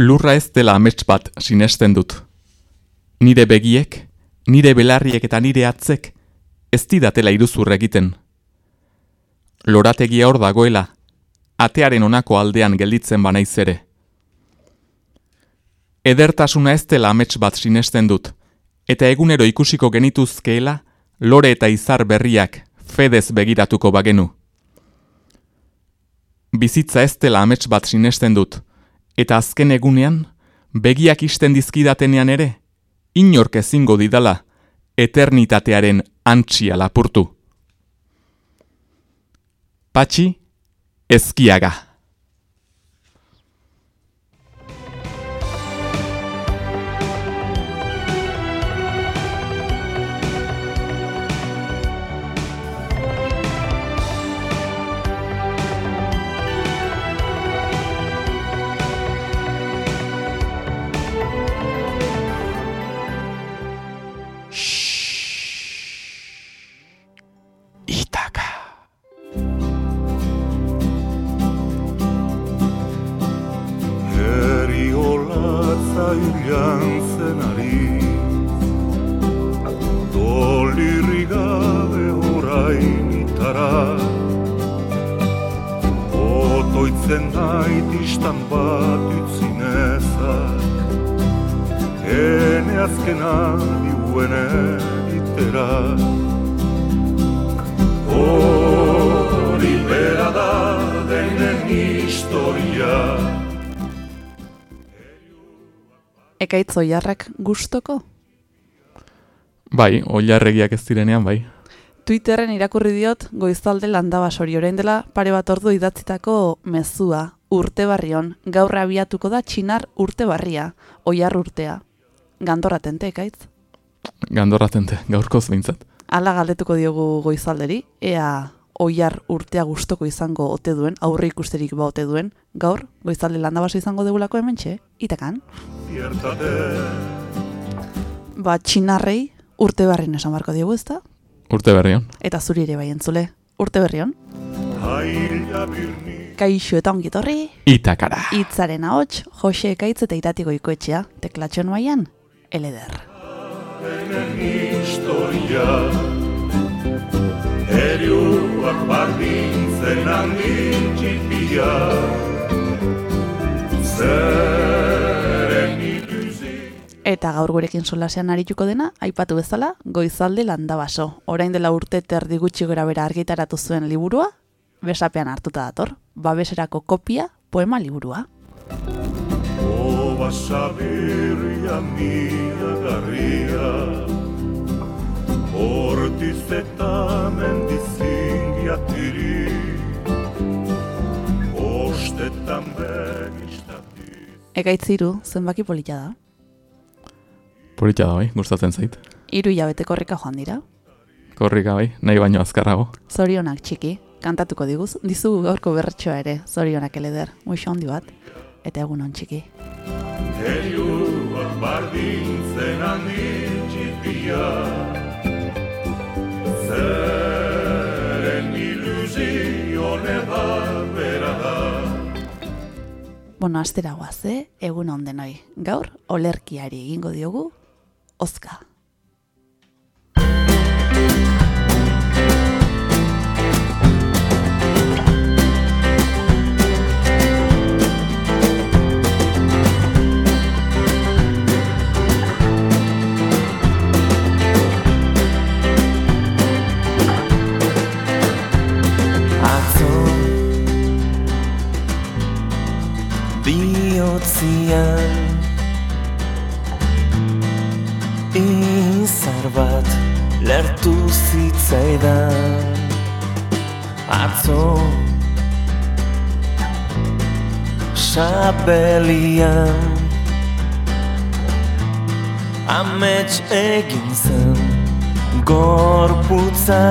Lurra ez dela amets bat sinesten dut. Nire begiek, nire belarriek eta nire atzek, ez didatela iruzur egiten. Lorategia hor dagoela, atearen onako aldean gelditzen banaiz ere. Edertasuna ez dela amets bat sinesten dut, eta egunero ikusiko genituzkeela, lore eta izar berriak fedez begiratuko bagenu. Bizitza ez dela amets bat sinesten dut, eta azken egunean, begiak isten dizkidatenean ere, inork ezingo didala, eternitatearen antxia lapurtu. Patxi, ezkiaga. Ekaitz oiarrak gustoko? Bai, oiarregiak ez direnean, bai. Twitterren irakurri diot goizalde landabasori orain dela pare bat ordu idatzitako mezua, urte barrion, gaur abiatuko da txinar urte barria, oiar urtea. Gandorratente, ekaitz? Gandorratente, gaurkoz behintzat. Ala galdetuko diogu goizalderi, ea oiar urtea gustoko izango ote duen, aurre ikusterik ba ote duen, gaur, goizalde landabaso izango degulako hemen txe, itakan. Ba, txinarrei urte barrien esan barko diogu ezta? Urte berrion. Eta zuri ere bai entzule, urte berrion. Kaixo eta ongitorri. Itakara. Itzaren ahots, Jose Ekaitz eta itatiko ikoetxea, teklatxon maian, eleder. historia Eriuak bardintzen handin txipia Zeren Eta gaur gurekin solasean arituko dena, aipatu bezala, goizalde landabaso. Orain dela urte terdi gutxi gora bera argitaratu zuen liburua, besapean hartuta dator, babeserako kopia, poema liburua. Oba sabirria mia garria, Hortiz eta mendizin giatiri Ostetan begistatiz Ekaitziru, zenbaki polita da? Polita da bai, gustatzen zait. Iru hilabete korrika joan dira? Korrika bai, nahi baino azkarrago. Zorionak txiki, kantatuko diguz, dizugu gaurko berretxoa ere, zorionak eleder, muixo handi bat, eta egun hon txiki. Heriuak bardintzen handi txipia, zeren ilusio neba bera da. Bueno, astera guaz, eh? Egun onden hoi. Gaur, olerkiari egingo diogu, ozka. Bihotzian Izar bat lertu zitzaidan Atzo Sabelian Amets egin zen Gorputza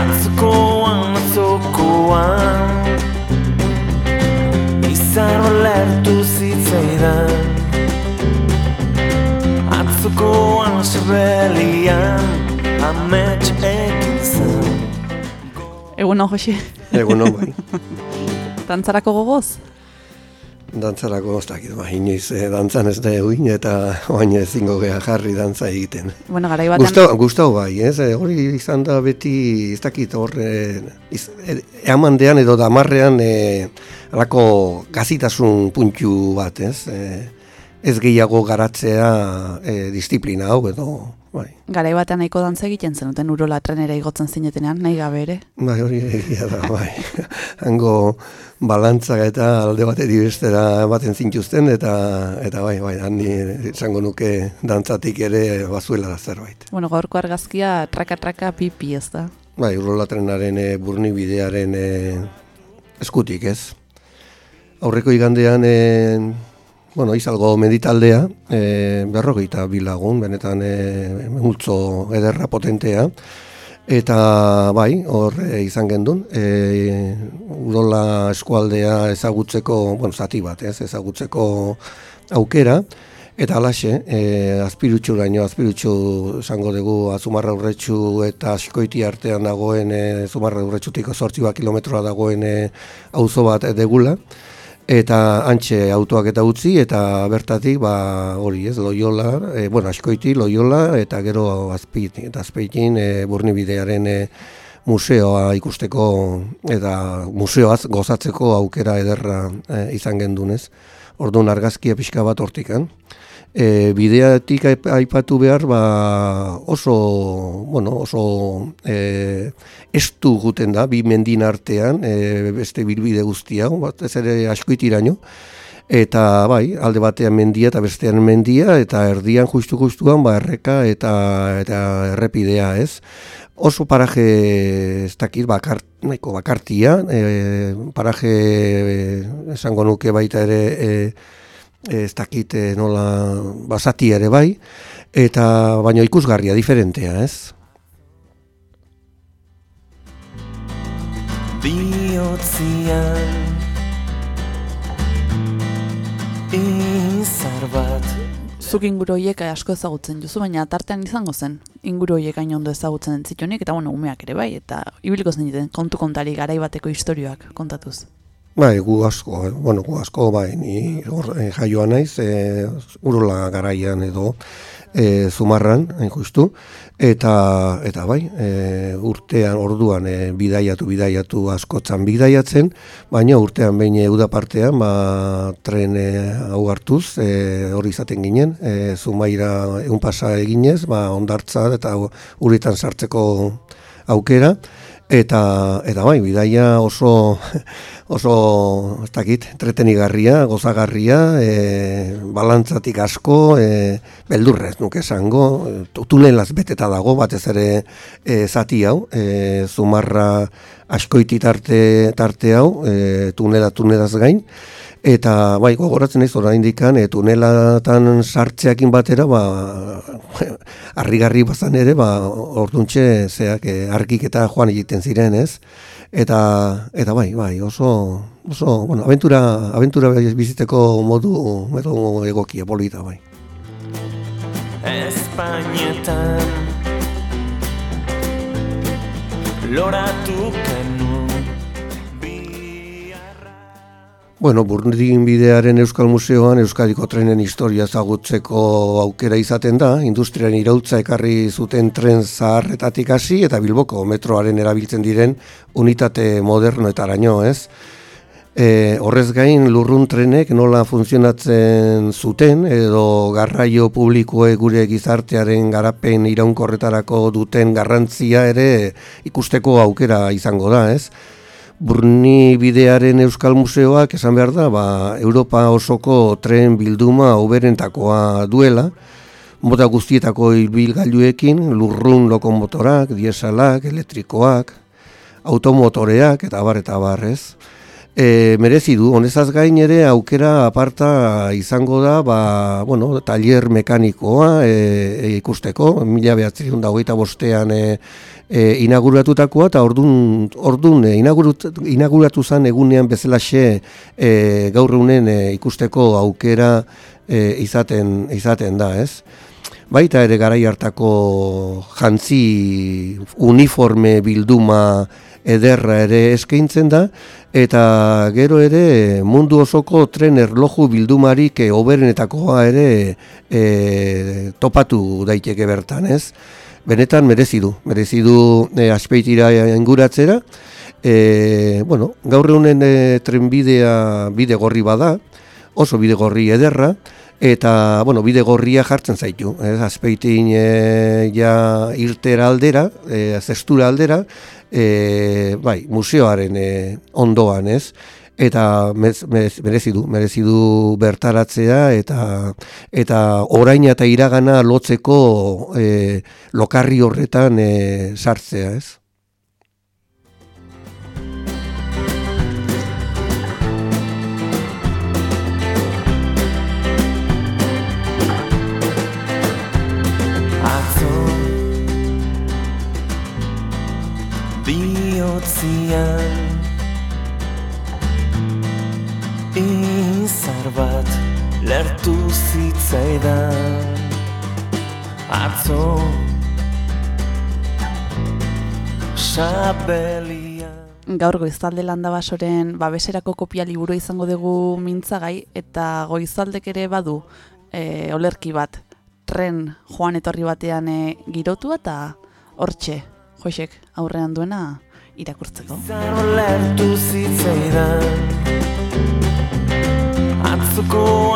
Atzokoan, atzokoan izan olertu zitzaidan Atzukoan sebelian amets ekin zen Egun hon, Josi? Egun hon, bai. Tantzarako gogoz? Dantzarako ez dakit, ba, inoiz e, dantzan ez da egin eta oain ezingo geha jarri dantza egiten. Bueno, gara ibaten... Gustau, gustau bai, ez, e, hori izan da beti, ez dakit, hor, e, e, eaman dean edo damarrean e, alako gazitasun puntu bat, ez, e, ez gehiago garatzea e, disiplina hau edo, bai. Garai batean nahiko dantza egiten zenuten urola trenera igotzen zinetenean, nahi gabe ere? Bai, hori egia da, bai. Hango balantza eta alde batetik bestera baten zintuzten, eta eta bai, bai, handi izango nuke dantzatik ere bazuela da zerbait. Bueno, gaurko argazkia traka-traka pipi ez da? Bai, urola trenaren e, burni bidearen e, eskutik ez. Aurreko igandean e, bueno, izalgo meditaldea, e, berrogeita bilagun, benetan e, multzo ederra potentea, eta bai, hor e, izan gendun, e, urola eskualdea ezagutzeko, bueno, zati bat, ez, ezagutzeko aukera, eta alaxe, e, azpirutxu daño, azpirutxu esango dugu azumarra urretxu eta askoiti artean dagoen, e, azumarra urretxutiko sortzi bat kilometroa dagoen e, auzo bat degula, eta antxe autoak eta utzi eta bertatik ba hori ez loiola e, bueno askoiti loiola eta gero azpit eta azpeitin e, burnibidearen e, museoa ikusteko eta museoaz gozatzeko aukera ederra e, izan gendunez. Orduan argazkia pixka bat hortikan e, bideatik aipatu behar ba, oso, bueno, oso e, estu guten da, bi mendin artean, e, beste bilbide guztia, bat ez ere askoitiraino, eta bai, alde batean mendia eta bestean mendia, eta erdian justu-justuan ba, erreka eta, eta errepidea ez. Oso paraje ez dakit, bakar, nahiko bakartia, e, paraje esango nuke baita ere e, ez dakit eh, nola basati ere bai, eta baino ikusgarria diferentea, ez? Biotzian Izar bat Zuk inguru horiek asko ezagutzen duzu, baina tartean izango zen inguru horiek hain ondo ezagutzen entzitunik, eta bueno, umeak ere bai, eta ibiliko zen kontu kontari garaibateko istorioak kontatuz. Bai, gu asko, bueno, gu asko, bai, ni hor eh, jaioa naiz, e, urola garaian edo e, zumarran, hain justu, eta, eta bai, e, urtean, orduan, e, bidaiatu, bidaiatu askotzan bidaiatzen, baina urtean behin euda partean, ba, tren e, hau hartuz, e, hori izaten ginen, e, zumaira egun pasa eginez, ba, ondartza eta uritan sartzeko aukera, eta, eta bai, bidaia oso oso, ez dakit, entretenigarria, gozagarria, e, balantzatik asko, e, beldurrez nuke esango, e, tunelaz beteta dago, batez ere e, zati hau, e, zumarra askoiti tarte, tarte hau, e, tunela tunelaz gain, Eta bai, gogoratzen ez orain dikan, e, tunelatan sartzeakin batera, ba, harrigarri bazan ere, ba, orduntxe, zeak, e, argik eta joan egiten ziren, ez? eta eta bai, bai, oso oso, bueno, aventura aventura biziteko modu modu egokia polita bai. Espainetan Loratu Bueno, Burdin bidearen Euskal Museoan Euskadiko trenen historia zagutzeko aukera izaten da, industrian irautza ekarri zuten tren zaharretatik hasi eta Bilboko metroaren erabiltzen diren unitate moderno eta araño, ez? E, horrez gain lurrun trenek nola funtzionatzen zuten edo garraio publikoe gure gizartearen garapen iraunkorretarako duten garrantzia ere ikusteko aukera izango da, ez? Burni bidearen Euskal Museoak esan behar da, ba, Europa osoko tren bilduma oberentakoa duela, mota guztietako ibilgailuekin, lurrun lokomotorak, diesalak, elektrikoak, automotoreak eta bar eta barrez. E, merezi du, honezaz gain ere aukera aparta izango da, ba, bueno, taller mekanikoa e, e, ikusteko, mila behatzen da hogeita bostean e, e, inauguratutakoa eta ordun ordun e, inauguratu zen egunean bezalaxe e, gaur egunen e, ikusteko aukera e, izaten izaten da, ez? Baita ere garai hartako jantzi uniforme bilduma ederra ere eskaintzen da, eta gero ere mundu osoko tren erloju bildumarik e, oberenetakoa ere e, topatu daiteke bertan, ez? Benetan merezi du, merezi du e, aspeitira inguratzera, e, bueno, gaur egunen e, trenbidea bide gorri bada, oso bide gorri ederra, eta bueno, bide gorria jartzen zaitu, ez azpeitin e, ja irtera aldera, e, zestura aldera, e, bai, museoaren e, ondoan, ez? Eta merezi du, merezi du bertaratzea eta eta oraina eta iragana lotzeko e, lokarri horretan e, sartzea, ez? bihotzian Izar bat lertu zitzaidan Atzo Xabelia Gaur goizalde landa basoren babeserako kopia liburu izango dugu mintzagai eta goizaldek ere badu e, olerki bat tren joan etorri batean e, girotu eta hortxe Joisek aurrean duena irakurtzeko. Zan zitzaidan Atzuko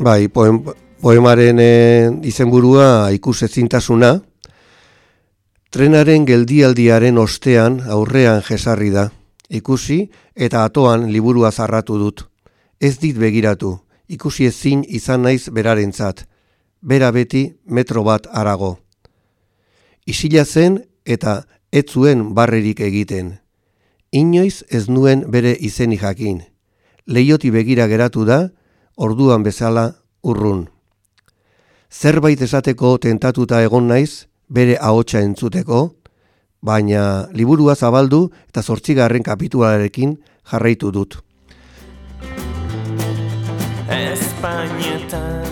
Bai, poem, poemaren e, izenburua ikus ezintasuna Trenaren geldialdiaren ostean aurrean jesarri da. Ikusi eta atoan liburua zarratu dut. Ez dit begiratu, ikusi ezin izan naiz berarentzat. Bera beti metro bat arago isila zen eta ez zuen barrerik egiten. Inoiz ez nuen bere izeni jakin. Leioti begira geratu da, orduan bezala urrun. Zerbait esateko tentatuta egon naiz, bere ahotsa entzuteko, baina liburua zabaldu eta zortzigarren kapitularekin jarraitu dut. Espainetan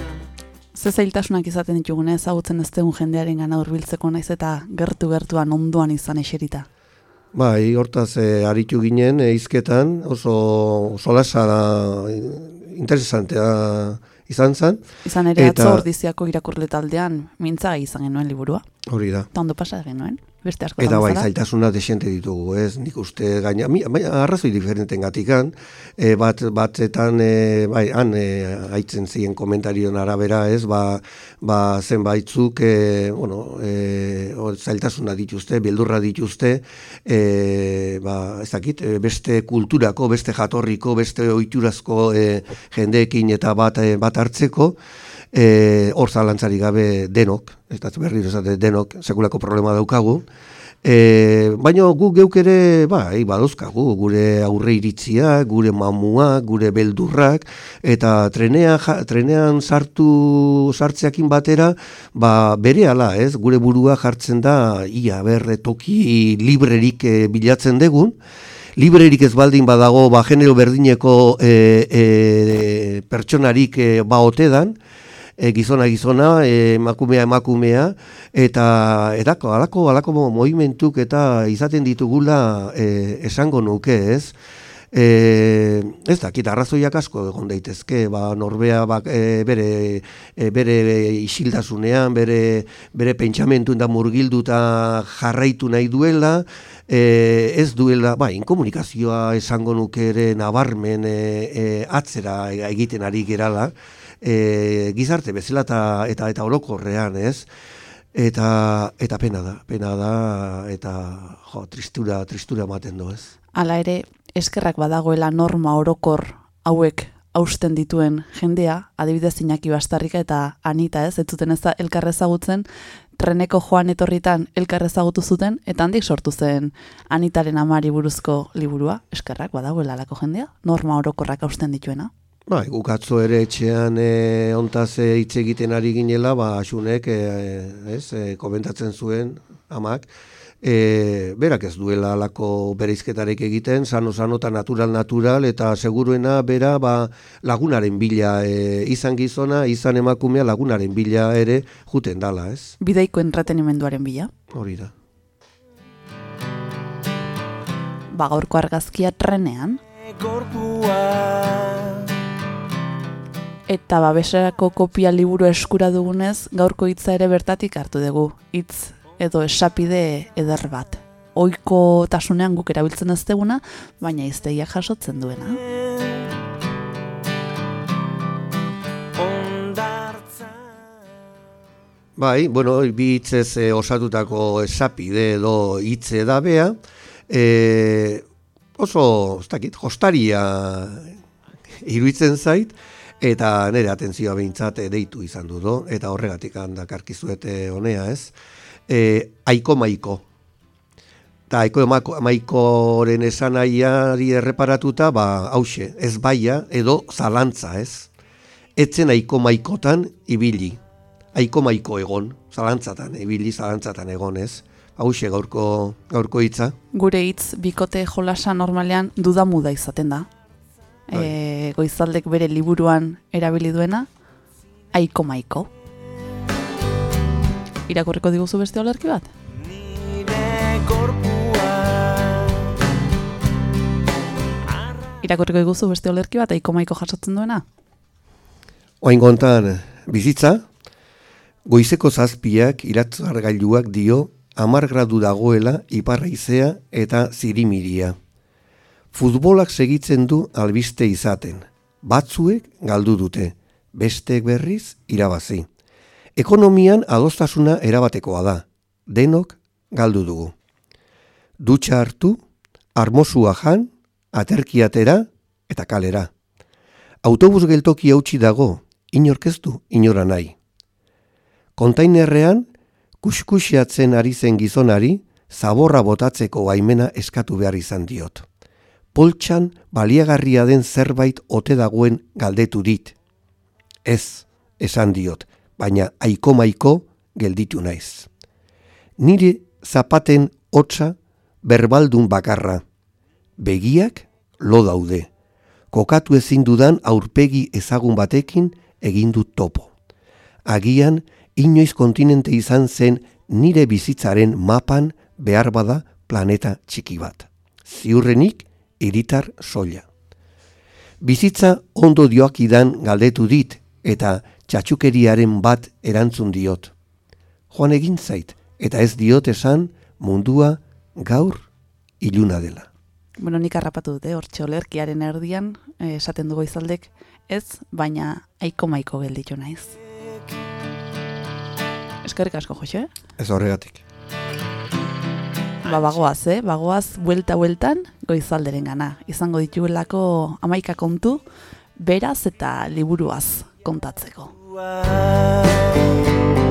ze zailtasunak izaten ditugune ezagutzen ez dugun jendearen gana urbiltzeko naiz eta gertu gertuan ondoan izan eserita. Bai, hortaz e, aritu ginen e, izketan oso solasa da interesantea izan zen. Izan ere eta... atzo ordiziako irakurle taldean mintza izan genuen liburua. Hori da. Eta ondo pasa genuen beste asko Eta bai, zailtasuna desente ditugu, ez? Nik uste gaina, mi, bai, arrazoi diferenten gatikan, e, bat, batzetan, e, bai, han, e, haitzen ziren komentarion arabera, ez? Ba, ba zen baitzuk, e, bueno, e, zailtasuna dituzte, beldurra dituzte, e, ba, ez dakit, e, beste kulturako, beste jatorriko, beste oiturazko e, jendeekin eta bat, e, bat hartzeko, e, hor zalantzari gabe denok, ez da berri esate denok, sekulako problema daukagu, e, baina gu geuk ere, ba, badozkagu, gure aurre iritzia, gure mamua, gure beldurrak, eta trenea, trenean sartu sartzeakin batera, ba, bere ala, ez, gure burua jartzen da, ia, berre, toki librerik e, bilatzen degun, librerik ez baldin badago ba genero berdineko e, e, pertsonarik e, ba otedan e, gizona gizona, e, emakumea emakumea, eta edako, alako, alako movimentuk eta izaten ditugula e, esango nuke, ez? E, ez dakit, arrazoiak asko egon daitezke, ba, norbea ba, e, bere, e, bere isildasunean, bere, bere pentsamentu da murgilduta jarraitu nahi duela, e, ez duela, ba, inkomunikazioa esango nuke ere nabarmen e, e, atzera egiten ari gerala, e, gizarte bezala eta eta eta orokorrean, ez? Eta eta pena da, pena da eta jo, tristura, tristura ematen du, ez? Hala ere, eskerrak badagoela norma orokor hauek hausten dituen jendea, adibidez Iñaki Bastarrika eta Anita, ez? Ez zuten ez elkarrezagutzen treneko joan etorritan elkarrezagutu zuten eta handik sortu zen Anitaren amari buruzko liburua, eskerrak badagoela alako jendea, norma orokorrak hausten dituena. Ba, gukatzo ere etxean e, ontaz e, hitz egiten ari ginela, ba, asunek, e, ez, e, komentatzen zuen, amak, e, berak ez duela alako bereizketarek egiten, sano sano eta natural natural, eta seguruena bera ba, lagunaren bila e, izan gizona, izan emakumea lagunaren bila ere juten dala, ez? Bidaiko entretenimenduaren bila. Hori da. ba gaurko argazkia trenean. Gorpua Eta babeserako kopia liburu eskura dugunez, gaurko hitza ere bertatik hartu dugu. Hitz edo esapide eder bat. Oiko tasunean guk erabiltzen ez deguna, baina iztegiak jasotzen duena. Bai, bueno, bi hitzez e, osatutako esapide edo hitze da bea, e, oso, ez dakit, jostaria iruditzen zait, eta nire atentzioa behintzat eh, deitu izan du do, eta horregatik handak arkizuete honea ez, e, aiko maiko. Eta aiko maiko- maikoren esanaiari erreparatuta, ba, hause, ez baia edo zalantza ez. Etzen aiko maikotan ibili aiko maiko egon, zalantzatan, ibili zalantzatan egon ez. Hauxe gaurko, gaurko hitza. Gure hitz bikote jolasa normalean dudamuda izaten da. E, goizaldek bere liburuan erabili duena, aiko maiko. Irakurriko diguzu beste olerki bat? nire Irakurriko diguzu beste olerki bat, aiko maiko jasotzen duena? Oain kontan, bizitza, goizeko zazpiak iratzargailuak dio amar gradu dagoela iparraizea eta zirimiria. Futbolak segitzen du albiste izaten. Batzuek galdu dute, besteek berriz irabazi. Ekonomian adostasuna erabatekoa da, denok galdu dugu. Dutxa hartu, armosua jan, aterkiatera eta kalera. Autobus geltoki hautsi dago, inorkeztu inora nahi. Kontainerrean, kuskusiatzen ari zen gizonari, zaborra botatzeko baimena eskatu behar izan diot. Poltxan baliagarria den zerbait ote dagoen galdetu dit. Ez, esan diot, baina aiko maiko gelditu naiz. Nire zapaten hotza berbaldun bakarra. Begiak lo daude kokatu ezin dudan aurpegi ezagun batekin egin dut topo. Agian, inoiz kontinente izan zen nire bizitzaren mapan behar bada planeta txiki bat. Ziurrenik, iritar soila. Bizitza ondo dioakidan galdetu dit eta txatxukeriaren bat erantzun diot. Joan egin zait eta ez diot esan mundua gaur iluna dela. Bueno, nik harrapatu dute, hortxe olerkiaren erdian, eh, esaten du goizaldek, ez, baina aiko maiko gelditu naiz. Eskerrik asko, Jose. Ez horregatik. Ba, bagoaz, eh? Bagoaz, buelta-bueltan, goizalderen gana. Izango dituelako amaika kontu, beraz eta liburuaz kontatzeko. ondartza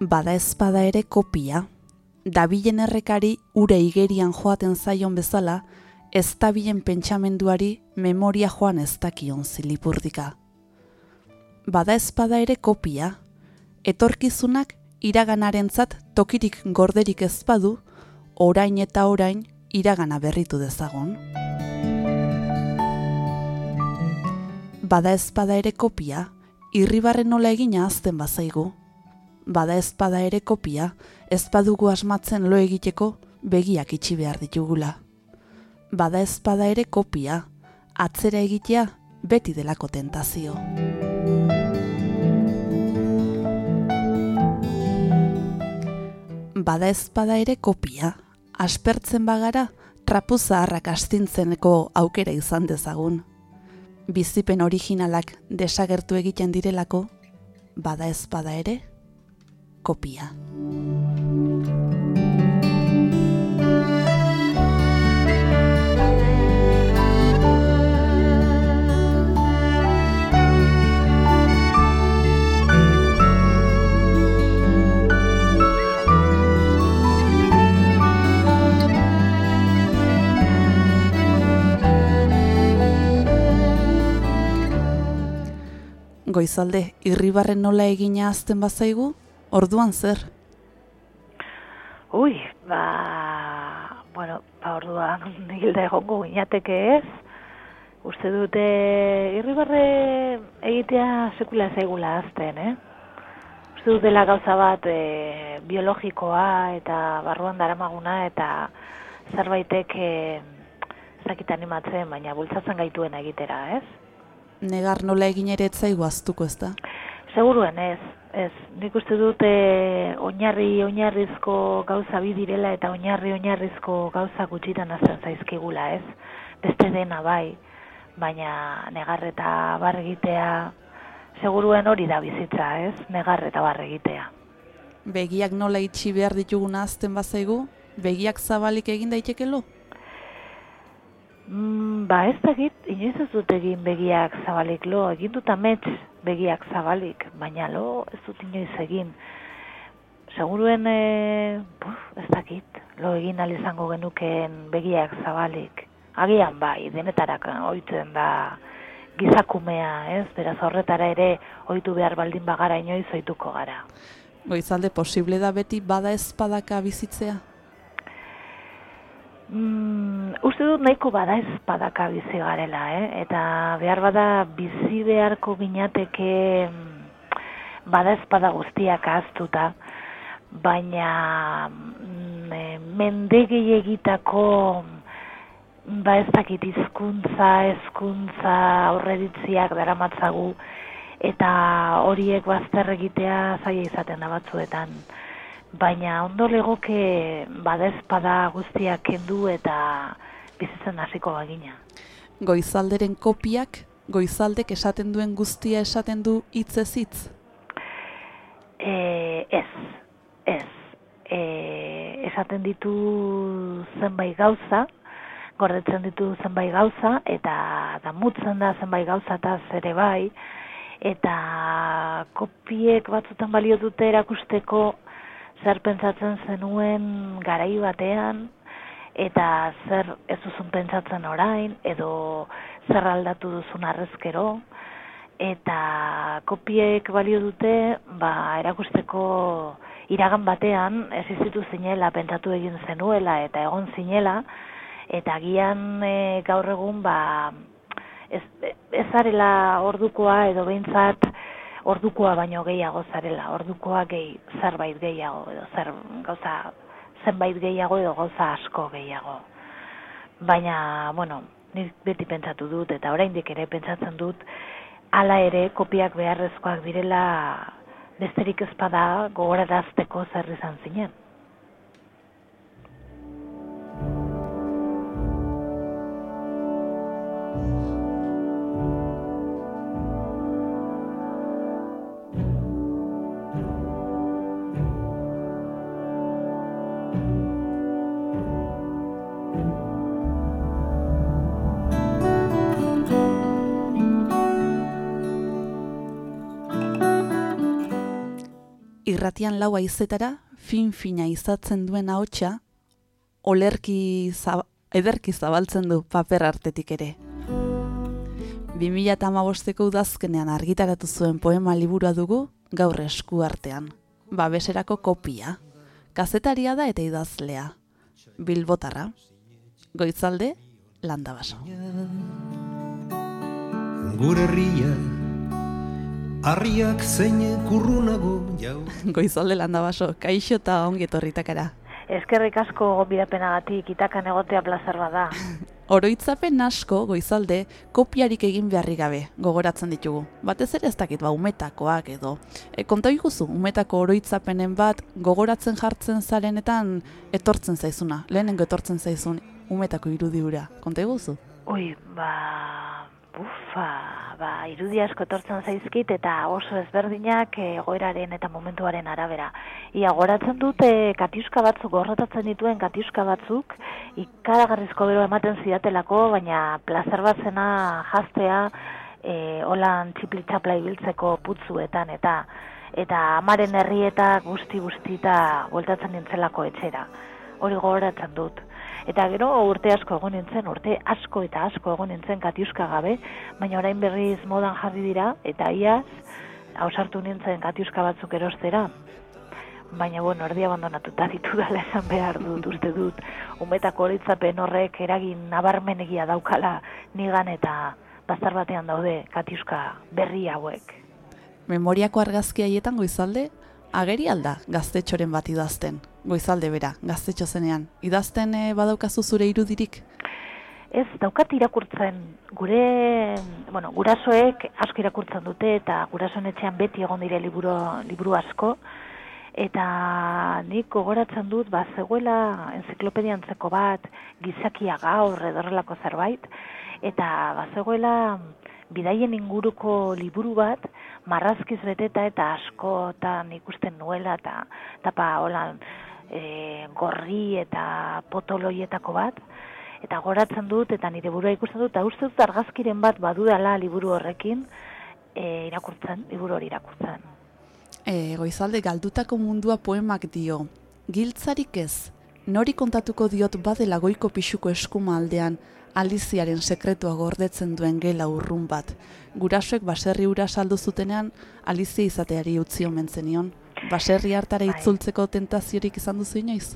Bada ezpada ere kopia. Dabilen errekari ure igerian joaten zaion bezala, ez dabilen pentsamenduari memoria joan ez dakion zilipurdika. Bada ezpada ere kopia. Etorkizunak iraganarentzat tokirik gorderik ez badu, orain eta orain iragana berritu dezagon. Bada ezpada ere kopia, irribarren nola egina azten bazaigu. Bada ezpada ere kopia, ez badugu asmatzen lo egiteko begiak itxi behar ditugula. Bada ezpada ere kopia, atzera egitea beti delako tentazio. Bada ezpada ere kopia, aspertzen bagara trapu zaharrak astintzeneko aukera izan dezagun. Bizipen originalak desagertu egiten direlako, bada ezpada ere kopia. goizalde irribarren nola egina azten bazaigu, Orduan zer? Ui, ba, bueno, ba orduan hilda egongo ginateke ez. Uste dute irribarre egitea sekula zaigula azten, eh? Uste dut dela gauza bat e, biologikoa eta barruan daramaguna eta zerbaitek e, zakit animatzen, baina bultzatzen gaituen egitera, ez? Negar nola egin ere etzaigu aztuko ez da? Seguruen ez, ez. Nik uste dut e, oinarri oinarrizko gauza bi direla eta oinarri oinarrizko gauza gutxitan azten zaizkigula, ez? Beste dena bai, baina negar eta bar egitea seguruen hori da bizitza, ez? Negar eta bar egitea. Begiak nola itxi behar dituguna azten bazaigu? Begiak zabalik egin daitekelo? Mm, ba ez dakit, inoiz ez dut egin begiak zabalik lo, egin dut amets begiak zabalik, baina lo ez dut inoiz egin. Seguruen, e, buf, ez dakit, lo egin izango genukeen begiak zabalik. Agian bai, denetarak ohitzen da gizakumea, ez? Beraz horretara ere ohitu behar baldin bagara inoiz ohituko gara. Goizalde, posible da beti bada ezpadaka bizitzea? Mm, uste dut nahiko bada espadaka bizi garela, eh? eta behar bada bizi beharko ginateke mm, bada espada guztiak ahaztuta, baina mm, e, mendegi egitako mm, ba ez dakit hizkuntza, hezkuntza aurreritziak daramatzagu. Eta horiek bazter egitea zaila izaten da batzuetan baina ondo legoke badezpada guztiak kendu eta bizitzen hasiko bagina. Goizalderen kopiak, goizaldek esaten duen guztia esaten du hitz ez hitz? E, ez, ez. E, esaten ditu zenbait gauza, gordetzen ditu zenbait gauza, eta damutzen da zenbait gauza eta ere bai, eta kopiek batzutan balio dute erakusteko zer pentsatzen zenuen garai batean eta zer ez duzun pentsatzen orain edo zer aldatu duzun arrezkero eta kopiek balio dute ba erakusteko iragan batean ez izitu zinela pentsatu egin zenuela eta egon zinela eta agian e, gaur egun ba ez, ez zarela ordukoa edo behintzat ordukoa baino gehiago zarela, ordukoa gehi zerbait gehiago edo zer gauza zenbait gehiago edo gauza asko gehiago. Baina, bueno, nik beti pentsatu dut eta oraindik ere pentsatzen dut hala ere kopiak beharrezkoak direla besterik ezpada gogorarazteko zer izan zinen. Irratian lau aizetara, fin-fina izatzen duen ahotsa, olerki zab ederki zabaltzen du paper artetik ere. 2008ko udazkenean argitaratu zuen poema liburua dugu gaur esku artean. Babeserako kopia. Kazetaria da eta idazlea. Bilbotarra. Goitzalde, landabaso. Gure herria Arriak zein kurrunago jau Goizalde landabaso, kaixo eta ongi etorritakara. Eskerrik asko gonbidapenagatik itakan egotea plazer bada. Oroitzapen asko goizalde kopiarik egin beharri gabe gogoratzen ditugu. Batez ere ez dakit ba umetakoak edo. E, konta iguzu, umetako oroitzapenen bat gogoratzen jartzen zarenetan etortzen zaizuna. Lehenengo etortzen zaizun umetako irudiura. Konta iguzu? Ui, ba, bufa, ba, irudi asko etortzen zaizkit eta oso ezberdinak egoeraren eta momentuaren arabera. Ia goratzen dute katiuska batzuk, gorrotatzen dituen katiuska batzuk, ikaragarrizko bero ematen zidatelako, baina plazer bat zena jaztea, e, holan txiplitxapla ibiltzeko putzuetan eta eta amaren herrieta guzti guztita bueltatzen nintzelako etxera. Hori gogoratzen dut. Eta gero urte asko egon nintzen, urte asko eta asko egon nintzen katiuska gabe, baina orain berriz modan jarri dira, eta iaz, hausartu nintzen katiuska batzuk erostera. Baina, bueno, erdi abandonatuta ditudala esan behar dut, uste dut, umetako horitzapen horrek eragin nabarmenegia daukala nigan eta bazar batean daude katiuska berri hauek. Memoriako argazki haietan goizalde, ageri alda gaztetxoren bat idazten. Goizalde bera, gaztetxo zenean. Idazten e, badaukazu zure irudirik? Ez, daukat irakurtzen, gure, bueno, gurasoek asko irakurtzen dute eta gurasoen etxean beti egon dire liburu, liburu asko, eta nik gogoratzen dut, ba, zegoela enziklopedia antzeko bat, gizakia gaur edorrelako zerbait, eta ba, zegoela bidaien inguruko liburu bat, marrazkiz beteta eta askotan ikusten nuela, eta tapa holan e, gorri eta potoloietako bat, eta goratzen dut, eta nire burua ikusten dut, eta uste dut argazkiren bat badudala liburu horrekin, e, irakurtzen, liburu hori irakurtzen. E, goizalde galdutako mundua poemak dio. Giltzarik ez, nori kontatuko diot badela goiko pixuko eskuma aldean, Aliziaren sekretua gordetzen duen gela urrun bat. Gurasoek baserri ura saldu zutenean, Alizia izateari utzi omen zenion. Baserri hartara Bai. itzultzeko tentaziorik izan duzu inoiz?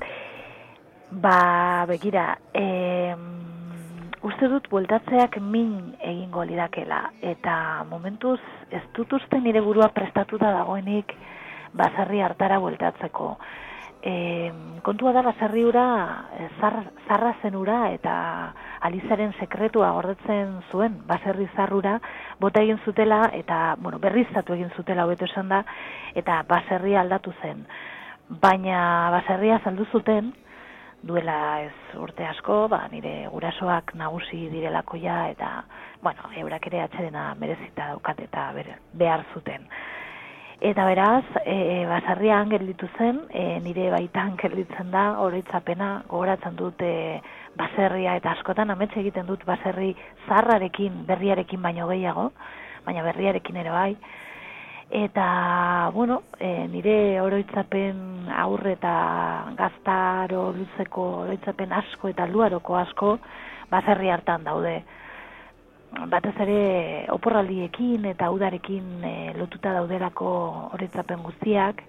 Ba, begira, e, uste dut bueltatzeak min egingo lidakela, eta momentuz ez dut uste nire burua prestatuta dagoenik baserri hartara bueltatzeko. E, kontua da baserri ura, e, zar, zarra zen ura, eta alizaren sekretua gordetzen zuen baserri zarrura, bota egin zutela, eta, bueno, berriztatu egin zutela hobeto esan da, eta baserria aldatu zen. Baina baserria saldu zuten, duela ez urte asko, ba, nire gurasoak nagusi direlako ja, eta, bueno, eurak ere atxedena merezita daukat eta behar zuten. Eta beraz, e, basarrian gelditu zen, e, nire baitan gelditzen da, oroitzapena, gogoratzen dut e, baserria eta askotan ametxe egiten dut baserri zarrarekin, berriarekin baino gehiago, baina berriarekin ere bai. Eta, bueno, e, nire oroitzapen aurre eta gaztaro luzeko oroitzapen asko eta luaroko asko baserri hartan daude. Batez ere oporraldiekin eta udarekin e, lotuta daudelako oroitzapen guztiak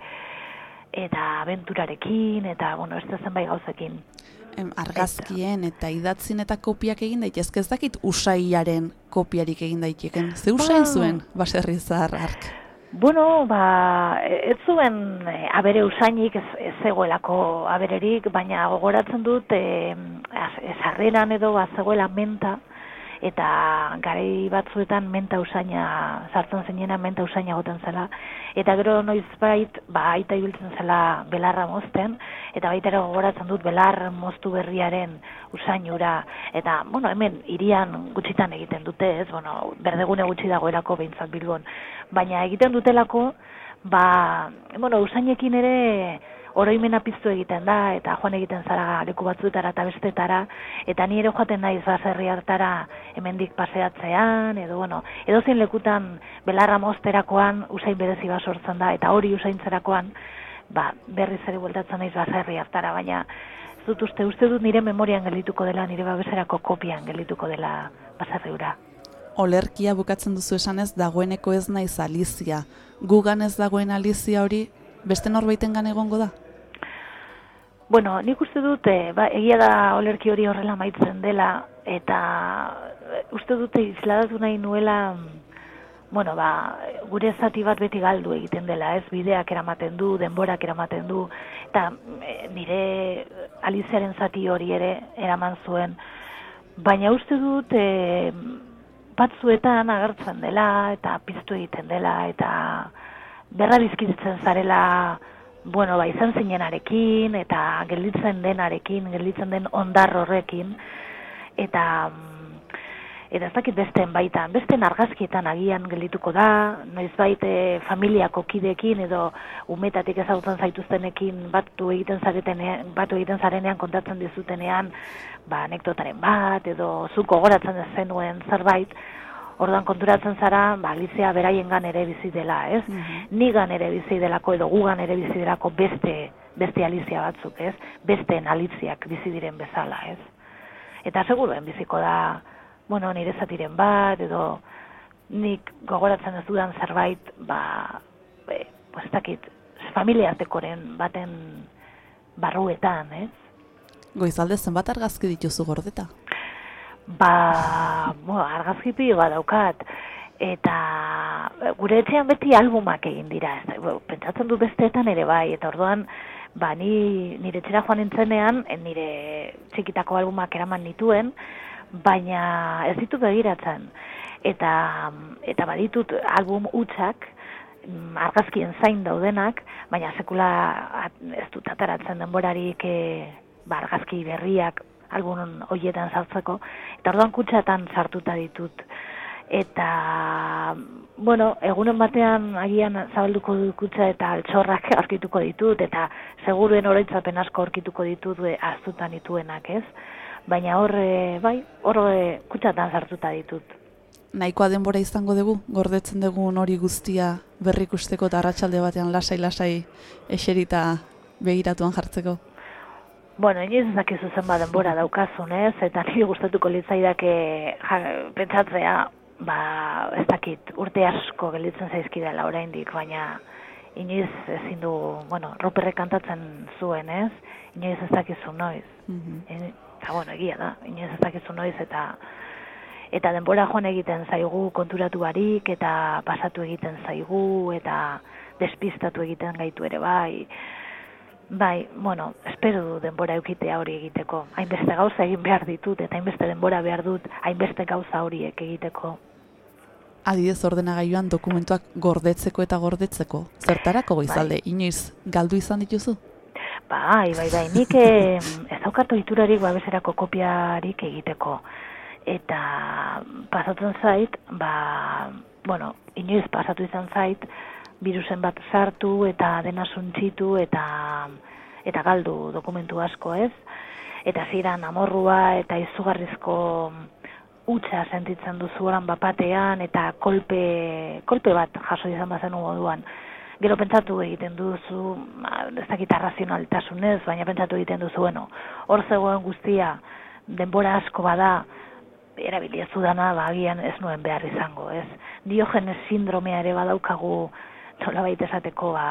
eta abenturarekin eta, bueno, ez da zenbait gauzekin. Em, argazkien eta idatzin eta kopiak egin daitezke ez dakit usaiaren kopiarik egin daiteken. Ze usain Ba. zuen baserri zahar hark? Bueno, ba, ez zuen e, abere usainik, ez, ez zegoelako abererik, baina gogoratzen dut e, sarreran edo ba, zegoela menta, eta garai batzuetan menta usaina, sartzen zenena menta usaina goten zela, eta gero noizbait, ba, aita ibiltzen zela belarra mozten, eta baita ere gogoratzen dut belar moztu berriaren usainura, eta, bueno, hemen irian gutxitan egiten dute, ez, bueno, berdegune gutxi dagoelako behintzat bilbon, baina egiten dutelako, ba, bueno, usainekin ere oroimena piztu egiten da, eta joan egiten zara leku batzuetara eta bestetara, eta ni ere joaten naiz baserri hartara hemendik paseatzean, edo bueno, edozein lekutan belarra mozterakoan usain berezi bat sortzen da, eta hori usaintzerakoan, ba, berriz ere bueltatzen naiz baserri hartara, baina dut uste, uste dut nire memorian geldituko dela, nire babeserako kopian geldituko dela baserri hura. Olerkia bukatzen duzu esanez dagoeneko ez naiz Alizia. Gugan ez dagoen Alizia hori beste norbaitengan egongo da? Bueno, nik uste dut, eh, ba, egia da olerki hori horrela maitzen dela, eta eh, uste dute isladatu nahi nuela, bueno, ba, gure zati bat beti galdu egiten dela, ez bideak eramaten du, denborak eramaten du, eta eh, nire aliziaren zati hori ere eraman zuen. Baina uste dut, eh, batzuetan agertzen dela, eta piztu egiten dela, eta berra bizkitzen zarela, bueno, ba, izan zinenarekin, eta gelditzen denarekin, gelditzen den ondar horrekin, eta mm, eta ez dakit besteen baitan, besteen argazkietan agian geldituko da, noizbait e, familiako kideekin edo umetatik ezagutzen zaituztenekin batu egiten zaretenean, batu egiten zarenean kontatzen dizutenean, ba anekdotaren bat edo zuk gogoratzen ez zenuen zerbait, Ordan konturatzen zara, ba, Alizia beraiengan ere bizi dela, ez? Nigan ere bizi delako edo gugan ere bizi delako beste beste Alizia batzuk, ez? Besteen Aliziak bizi diren bezala, ez? Eta seguruen biziko da, bueno, nire zatiren bat, edo nik gogoratzen ez dudan zerbait, ba, e, pues, dakit, familiartekoren baten barruetan, ez? Goizalde zenbat argazki dituzu gordeta? Ba, bo, argazki pilo bat daukat, eta gure etxean beti albumak egin dira, pentsatzen du besteetan ere bai, eta orduan, ba, ni, nire etxera joan nintzenean, nire txikitako albumak eraman nituen, baina ez ditut begiratzen, eta, eta baditut album hutsak, mm, argazkien zain daudenak, baina sekula ez dut ataratzen denborarik e, ba, argazki berriak album hoietan sartzeko, eta orduan kutsatan sartuta ditut. Eta, bueno, egunen batean agian zabalduko dut kutsa eta altxorrak aurkituko ditut, eta seguruen oroitzapen asko aurkituko ditut e, aztutan dituenak, ez? Baina hor, bai, hor kutsatan sartuta ditut. Nahikoa denbora izango dugu, gordetzen dugun hori guztia berrikusteko eta arratsalde batean lasai-lasai eserita begiratuan jartzeko. Bueno, inoiz ez dakizu zenbat denbora daukazun, ez? Eta niri gustatuko litzaidake ja, pentsatzea, ba, ez dakit, urte asko gelditzen zaizkidala oraindik, baina inoiz ezin du, bueno, roperrek kantatzen zuen, ez? Inoiz ez dakizu noiz. Mhm. E, eta, bueno, egia da, inoiz ez dakizu noiz, eta eta denbora joan egiten zaigu konturatu barik, eta pasatu egiten zaigu, eta despistatu egiten gaitu ere bai. Bai, bueno, espero du denbora eukitea hori egiteko. Hainbeste gauza egin behar ditut, eta hainbeste denbora behar dut, hainbeste gauza horiek egiteko. Adidez ordenagailuan dokumentuak gordetzeko eta gordetzeko. Zertarako goizalde, inoiz galdu izan dituzu? Bai, bai, bai, nik eh, ez daukat ohiturarik babeserako kopiarik egiteko. Eta pasatzen zait, ba, bueno, inoiz pasatu izan zait, virusen bat sartu eta dena suntzitu eta eta galdu dokumentu asko, ez? Eta ziran amorrua eta izugarrizko utxa sentitzen duzu oran bapatean eta kolpe, kolpe bat jaso izan bazenu moduan. Gero pentsatu egiten duzu, ez dakit arrazionaltasunez, baina pentsatu egiten duzu, bueno, hor zegoen guztia, denbora asko bada, erabilia zudana, ba, agian ez nuen behar izango, ez? Diogenes sindromea ere badaukagu, nolabait esateko, ba,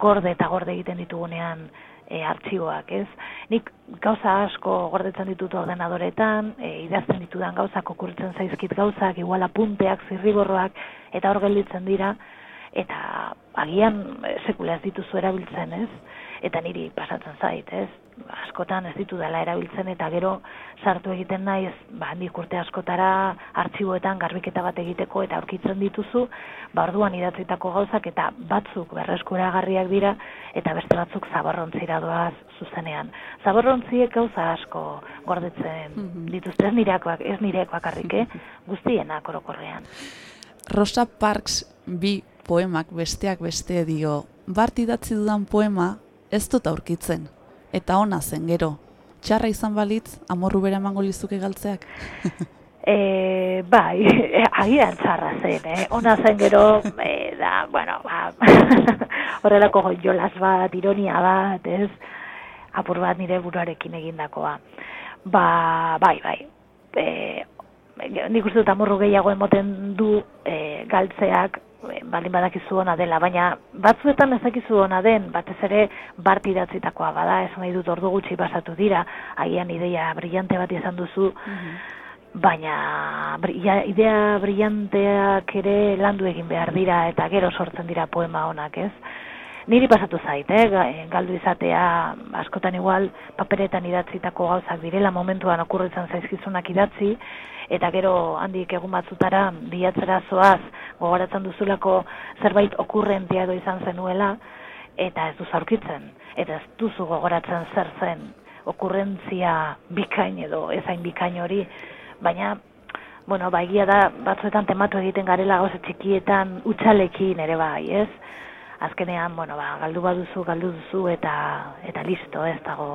gorde eta gorde egiten ditugunean e, artxiboak, ez? Nik gauza asko gordetzen ditut ordenadoretan, e, idazten ditudan gauzak okurritzen zaizkit gauzak, igual apunteak, zirriborroak, eta hor gelditzen dira, eta agian e, sekula ez dituzu erabiltzen, ez? Eta niri pasatzen zait, ez? Askotan ez ditu dela erabiltzen eta gero sartu egiten naiz, ba handik urte askotara artxiboetan garbiketa bat egiteko eta aurkitzen dituzu, ba orduan idatzitako gauzak eta batzuk berreskuragarriak dira eta beste batzuk zaborrontzira doaz zuzenean. Zaborrontziek gauza asko gordetzen Mhm. dituzte, ez nireakoak, ez nireak bakarrik, eh? guztienak orokorrean. Rosa Parks bi poemak besteak beste dio, bart idatzi dudan poema ez dut aurkitzen, eta ona zen gero. Txarra izan balitz, amorru bera emango lizuke galtzeak. E, bai, agian txarra zen, eh? Ona zen gero, e, da, bueno, ba, horrelako jolas bat, ironia bat, ez? Apur bat nire buruarekin egindakoa. Ba, bai, bai. E, nik uste dut amorru gehiago emoten du e, galtzeak, baldin badakizu ona dela, baina batzuetan ez dakizu ona den, batez ere bart idatzitakoa bada, ez nahi dut ordu gutxi pasatu dira, agian ideia brillante bat izan duzu, baina brilla, idea brillanteak ere landu egin behar dira eta gero sortzen dira poema onak, ez? Niri pasatu zait, eh? eh, galdu izatea askotan igual paperetan idatzitako gauzak direla momentuan okurritzen zaizkizunak idatzi eta gero handik egun batzutara bilatzera zoaz gogoratzen duzulako zerbait okurrentia edo izan zenuela eta ez duzu aurkitzen eta ez duzu gogoratzen zer zen okurrentzia bikain edo ezain bikain hori baina bueno, ba, egia da, batzuetan tematu egiten garela gauza txikietan utxalekin ere bai, ez? Azkenean, bueno, ba, galdu baduzu, galdu duzu, eta, eta listo, ez dago,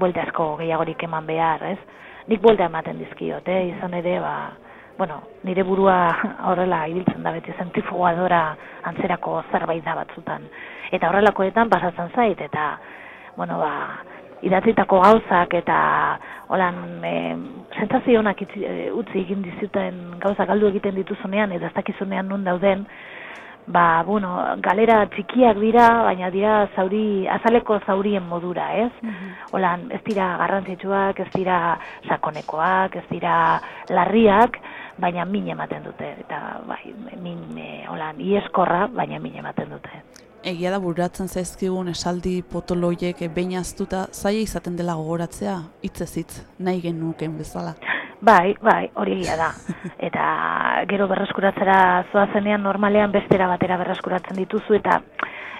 buelte asko gehiagorik eman behar, ez? Nik buelta ematen dizkiot, eh? izan ere, ba, bueno, nire burua horrela ibiltzen da beti zentrifugadora antzerako zerbait da batzutan. Eta horrelakoetan pasatzen zait, eta, bueno, ba, idatzitako gauzak eta holan e, sentsazio onak itzi- e, utzi egin dizuten gauza galdu egiten dituzunean edo ez dakizunean nun dauden, ba, bueno, galera txikiak dira, baina dira zauri, azaleko zaurien modura, ez? Holan, ez dira garrantzitsuak, ez dira sakonekoak, ez dira larriak, baina min ematen dute, eta bai, min, e, holan, ieskorra, baina min ematen dute. Egia da bururatzen zaizkigun esaldi potoloiek behin aztuta zaila izaten dela gogoratzea, hitzez hitz, nahi genuken bezala. Bai, bai, hori egia da. Eta gero berreskuratzera zoazenean normalean bestera batera berreskuratzen dituzu eta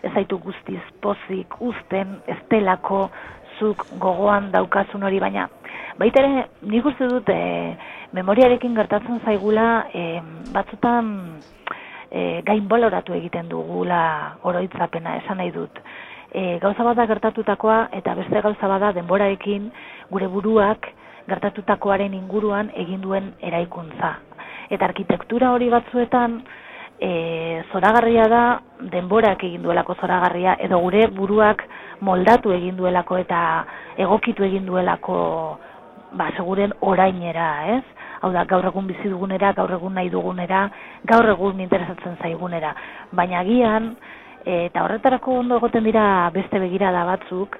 ez zaitu guztiz pozik uzten ez delako zuk gogoan daukazun hori, baina baita ere nik uste dut e, memoriarekin gertatzen zaigula e, batzutan e, gainboloratu egiten dugula oroitzapena esan nahi dut. E, gauza bada gertatutakoa eta beste gauza bada denborarekin gure buruak gertatutakoaren inguruan egin duen eraikuntza. Eta arkitektura hori batzuetan e, zoragarria da denborak egin duelako zoragarria edo gure buruak moldatu egin duelako eta egokitu egin duelako ba, seguren orainera, ez? Hau da, gaur egun bizi dugunera, gaur egun nahi dugunera, gaur egun interesatzen zaigunera. Baina agian, eta horretarako ondo egoten dira beste begirada batzuk,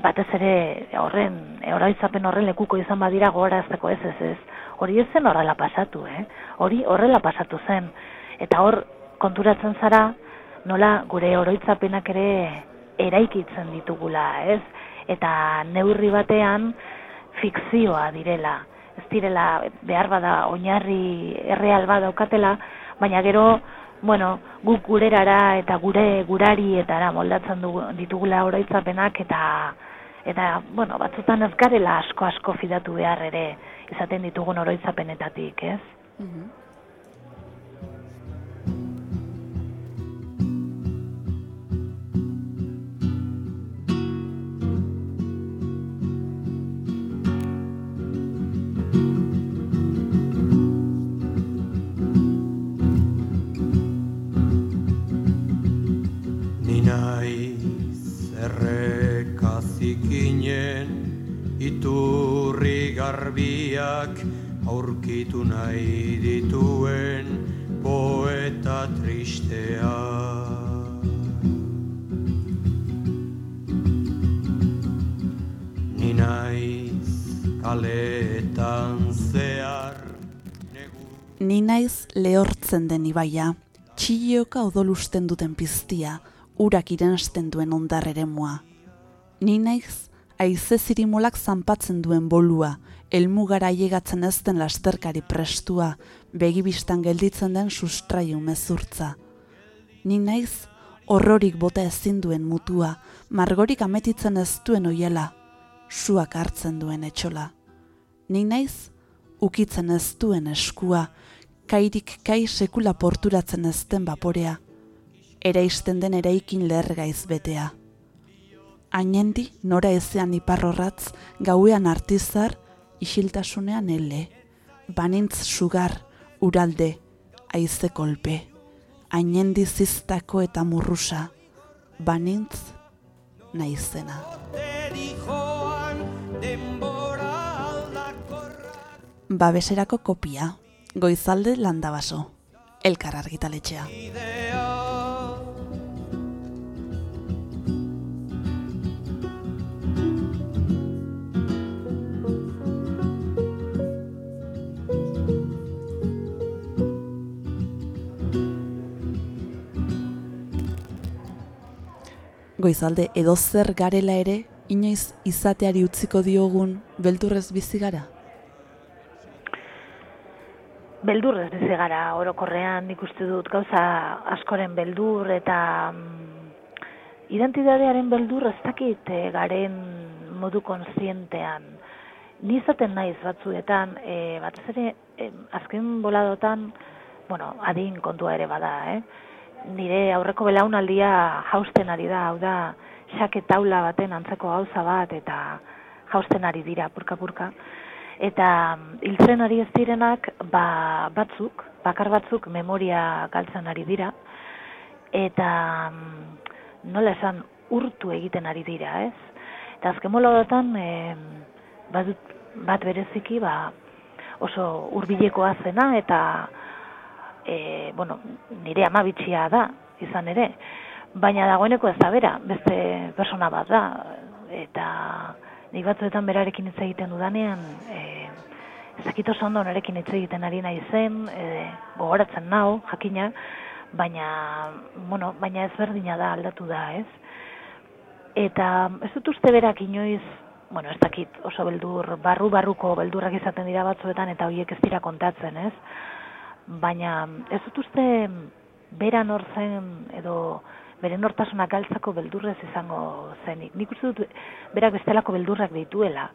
batez ere horren, oroitzapen horren lekuko izan badira gogorazteko ez ez ez. Hori ez zen horrela pasatu, eh? Hori horrela pasatu zen. Eta hor konturatzen zara nola gure oroitzapenak ere eraikitzen ditugula, ez? Eta neurri batean fikzioa direla. Ez direla behar bada oinarri erreal bat daukatela, baina gero bueno, guk gurerara eta gure gurarietara moldatzen dugu, ditugula oroitzapenak eta eta bueno, batzutan ez garela asko asko fidatu behar ere izaten ditugun oroitzapenetatik, ez? Ni naiz errekazikinen iturri garbiak aurkitu nahi dituen poeta tristea. Ni naiz kaletan zehar negu Ni naiz lehortzen den ibaia, txilloka odolusten duten piztia, urak irensten duen ondar eremua. Ni naiz aize zirimolak zanpatzen duen bolua, elmugara ailegatzen ez den lasterkari prestua, begibistan gelditzen den sustraiu mezurtza. Ni naiz horrorik bota ezin duen mutua, margorik ametitzen ez duen oiela, suak hartzen duen etxola. Ni naiz ukitzen ez duen eskua, kairik kai sekula porturatzen ez den baporea, eraisten den eraikin lehergaiz betea. Ainendi nora ezean iparrorratz, gauean artizar, isiltasunean ele, banintz sugar, uralde, aize kolpe, ainendi ziztako eta murrusa, banintz naizena. Babeserako kopia, goizalde landabaso, elkar argitaletxea. Goizalde edozer garela ere, inoiz izateari utziko diogun beldurrez bizi gara? beldurrez bizi gara orokorrean nik uste dut gauza askoren beldur eta mm, identitatearen beldur ez dakit eh, garen modu konsientean. Ni izaten naiz batzuetan, e, batez ere e, azken boladotan, bueno, adin kontua ere bada, eh? Nire aurreko belaunaldia jausten ari da, hau da, xake taula baten antzeko gauza bat eta jausten ari dira purka-purka eta mm, hiltzen ari ez direnak ba, batzuk, bakar batzuk memoria galtzen ari dira eta mm, nola esan urtu egiten ari dira, ez? Eta azken molodotan, e, badut, bat bereziki, ba, oso hurbilekoa zena, eta, e, bueno, nire ama bitxia da, izan ere, baina dagoeneko ez da bera, beste persona bat da, eta nik batzuetan berarekin hitz egiten dudanean, e, ez dakit oso ondo norekin hitz egiten ari nahi zen, e, gogoratzen nau, jakina, baina, bueno, baina ezberdina da aldatu da, ez? Eta ez dut uste berak inoiz, bueno, ez dakit oso beldur, barru-barruko beldurrak izaten dira batzuetan eta horiek ez dira kontatzen, ez? Baina ez dut uste bera nor zen edo bere nortasuna galtzako beldurrez izango zenik. Nik uste dut berak bestelako beldurrak dituela.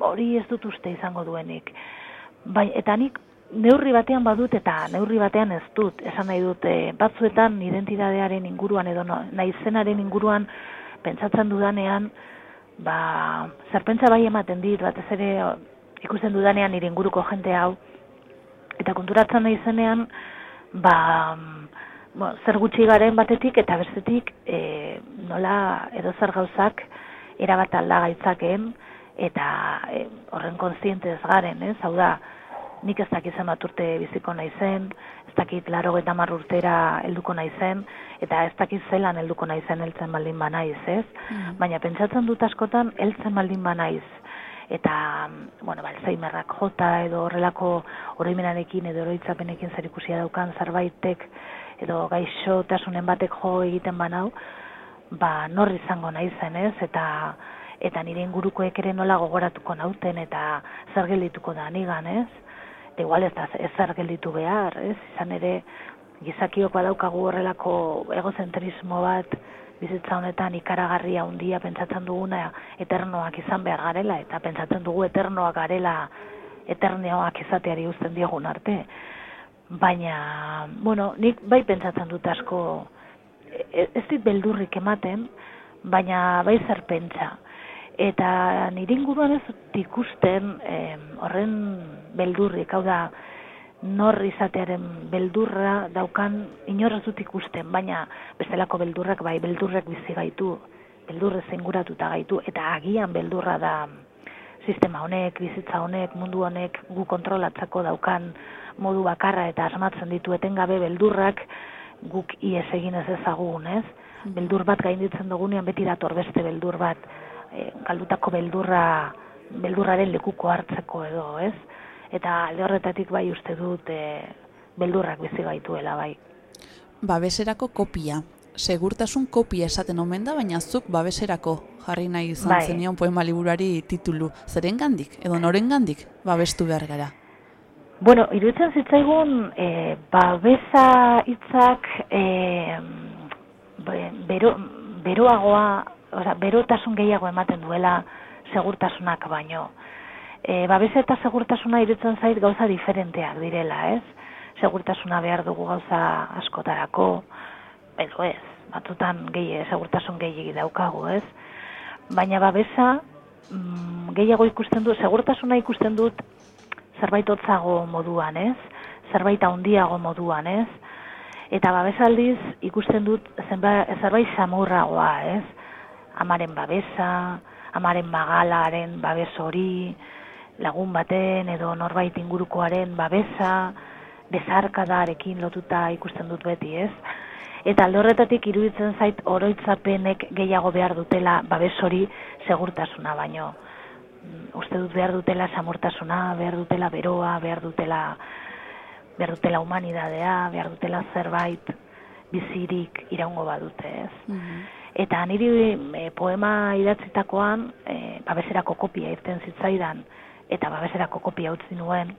Hori ez dut uste izango duenik. Bai, eta nik neurri batean badut eta neurri batean ez dut. Esan nahi dut, eh, batzuetan identitatearen inguruan edo naizenaren inguruan pentsatzen dudanean, ba, zerpentsa bai ematen dit, batez ere o, ikusten dudanean nire inguruko jente hau, eta konturatzen nahi zenean, ba, bo, zer gutxi garen batetik eta bestetik e, nola edo zer gauzak erabat alda gaitzakeen eta e, horren kontziente ez garen, ez? Hau da, nik ez dakit zenbat urte biziko naizen, ez dakit laro eta urtera helduko naizen, eta ez dakit zelan helduko naizen heltzen baldin banaiz, ez? Mm. Baina pentsatzen dut askotan heltzen baldin banaiz, eta, bueno, ba, Alzheimerrak jota edo horrelako oroimenarekin edo oroitzapenekin zer ikusia daukan zerbaitek edo gaixotasunen batek jo egiten banau, ba, nor izango naizen, ez? Eta eta nire ingurukoek ere nola gogoratuko nauten eta zer geldituko da nigan, ez? Eta igual ez da zer gelditu behar, ez? Izan ere gizakiok badaukagu horrelako egozentrismo bat bizitza honetan ikaragarria handia pentsatzen duguna eternoak izan behar garela eta pentsatzen dugu eternoak garela eterneoak izateari uzten diegun arte. Baina, bueno, nik bai pentsatzen dut asko e- ez dit beldurrik ematen, baina bai zer pentsa. Eta nire inguruan ez ikusten em, horren beldurrik, hau da, nor izatearen beldurra daukan inor ez dut ikusten, baina bestelako beldurrak bai, beldurrek bizi gaitu, beldurrez inguratuta gaitu, eta agian beldurra da sistema honek, bizitza honek, mundu honek gu kontrolatzako daukan modu bakarra eta asmatzen ditu etengabe beldurrak guk ies egin ez ezagun, ez? Beldur bat gainditzen dugunean beti dator beste beldur bat, e, galdutako beldurra, beldurraren lekuko hartzeko edo, ez? Eta alde horretatik bai uste dut e, beldurrak bizi gaituela bai. Babeserako kopia. Segurtasun kopia esaten omen da, baina zuk babeserako jarri nahi izan Bai. zenion poema liburuari titulu. Zeren gandik, edo noren gandik, babestu behar gara. Bueno, iruditzen zitzaigun, e, babesa hitzak e, be- bero, beroagoa, oza, berotasun gehiago ematen duela segurtasunak baino. E, babesa eta segurtasuna iruditzen zait gauza diferenteak direla, ez? Segurtasuna behar dugu gauza askotarako, edo ez, batzutan gehi, segurtasun gehiagi daukagu, ez? Baina babesa mm, gehiago ikusten du, segurtasuna ikusten dut zerbait hotzago moduan, ez? Zerbait handiago moduan, ez? Eta babesaldiz ikusten dut zenba, zerbait samurragoa, ez? Amaren babesa, amaren magalaren babes hori, lagun baten edo norbait ingurukoaren babesa, bezarkadarekin lotuta ikusten dut beti, ez? Eta alde horretatik iruditzen zait oroitzapenek gehiago behar dutela babes hori segurtasuna baino mm, uste dut behar dutela samurtasuna, behar dutela beroa, behar dutela behar dutela humanidadea, behar dutela zerbait bizirik iraungo badute, ez? Eta niri e, poema idatzitakoan e, babeserako kopia irten zitzaidan eta babeserako kopia utzi nuen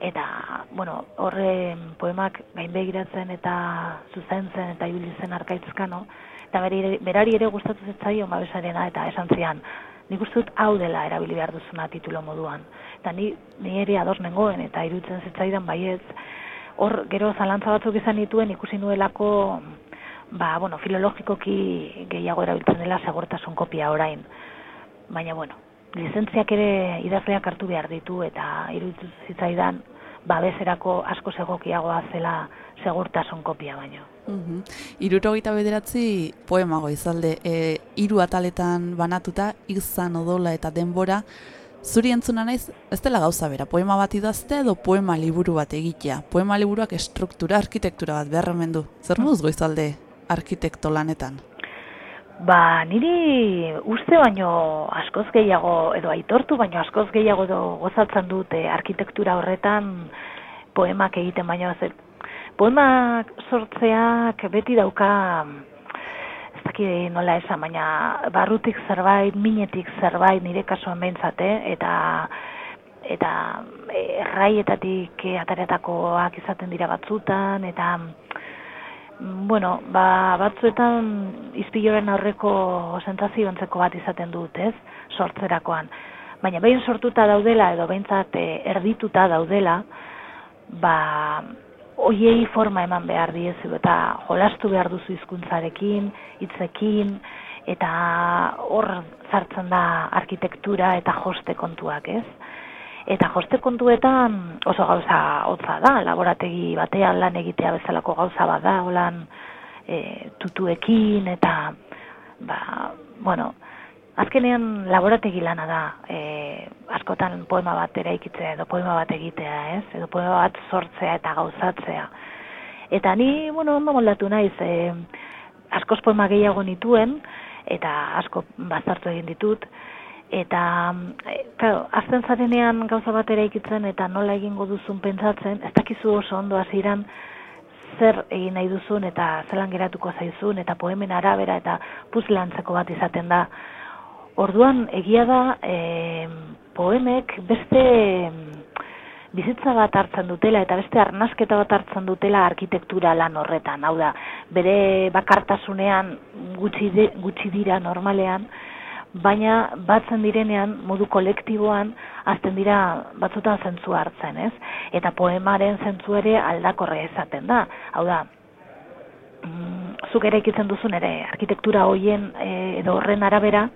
eta bueno, horre poemak gainbegiratzen eta zuzentzen eta ibili zen arkaitzkano eta beri, berari ere gustatu zitzaion babesarena eta esan zian nik uste dut hau dela erabili behar duzuna titulo moduan. Eta ni, ni ere ados nengoen eta iruditzen zitzaidan baietz, hor gero zalantza batzuk izan dituen ikusi nuelako ba, bueno, filologikoki gehiago erabiltzen dela segurtasun kopia orain. Baina, bueno, lizentziak ere idazleak hartu behar ditu eta iruditzen zitzaidan babeserako asko segokiagoa zela segurtasun kopia baino. Mhm. Irurogeita bederatzi poema goizalde, e, hiru ataletan banatuta, izan odola eta denbora, zuri entzuna naiz, ez dela gauza bera, poema bat idazte edo poema liburu bat egitea. Poema liburuak estruktura, arkitektura bat behar hemen du. Zer moduz goizalde arkitekto lanetan? Ba, niri uste baino askoz gehiago, edo aitortu baino askoz gehiago edo gozatzen dut arkitektura horretan poemak egiten baino zer. Poemak sortzeak beti dauka ez dakit nola esan, baina barrutik zerbait, minetik zerbait nire kasuan behintzat, eh, eta eta erraietatik ataretakoak izaten dira batzutan, eta bueno, ba, batzuetan izpiloren aurreko sentazio ontzeko bat izaten dut, ez, sortzerakoan. Baina behin sortuta daudela, edo behintzat eh, erdituta daudela, ba, hoiei forma eman behar diezu, eta jolastu behar duzu hizkuntzarekin, hitzekin, eta hor sartzen da arkitektura eta joste kontuak, ez? Eta joste kontuetan oso gauza hotza da, laborategi batean lan egitea bezalako gauza bat da, holan e, tutuekin eta ba, bueno, azkenean laborategi lana da, e, askotan poema bat eraikitzea edo poema bat egitea, ez? Edo poema bat sortzea eta gauzatzea. Eta ni, bueno, ondo moldatu naiz, e, askoz poema gehiago nituen, eta asko bazartu egin ditut, eta, e, claro, azten zarenean gauza bat eraikitzen eta nola egingo duzun pentsatzen, ez dakizu oso ondo hasieran zer egin nahi duzun eta zelan geratuko zaizun eta poemen arabera eta puzlantzeko bat izaten da. Orduan egia da e, poemek beste em, bizitza bat hartzen dutela eta beste arnasketa bat hartzen dutela arkitektura lan horretan. Hau da, bere bakartasunean gutxi, de, gutxi dira normalean, baina batzen direnean modu kolektiboan azten dira batzutan zentzua hartzen, ez? Eta poemaren zentzu ere aldakorre esaten da. Hau da, mm, zuk ere ikitzen duzun ere arkitektura hoien e, edo horren arabera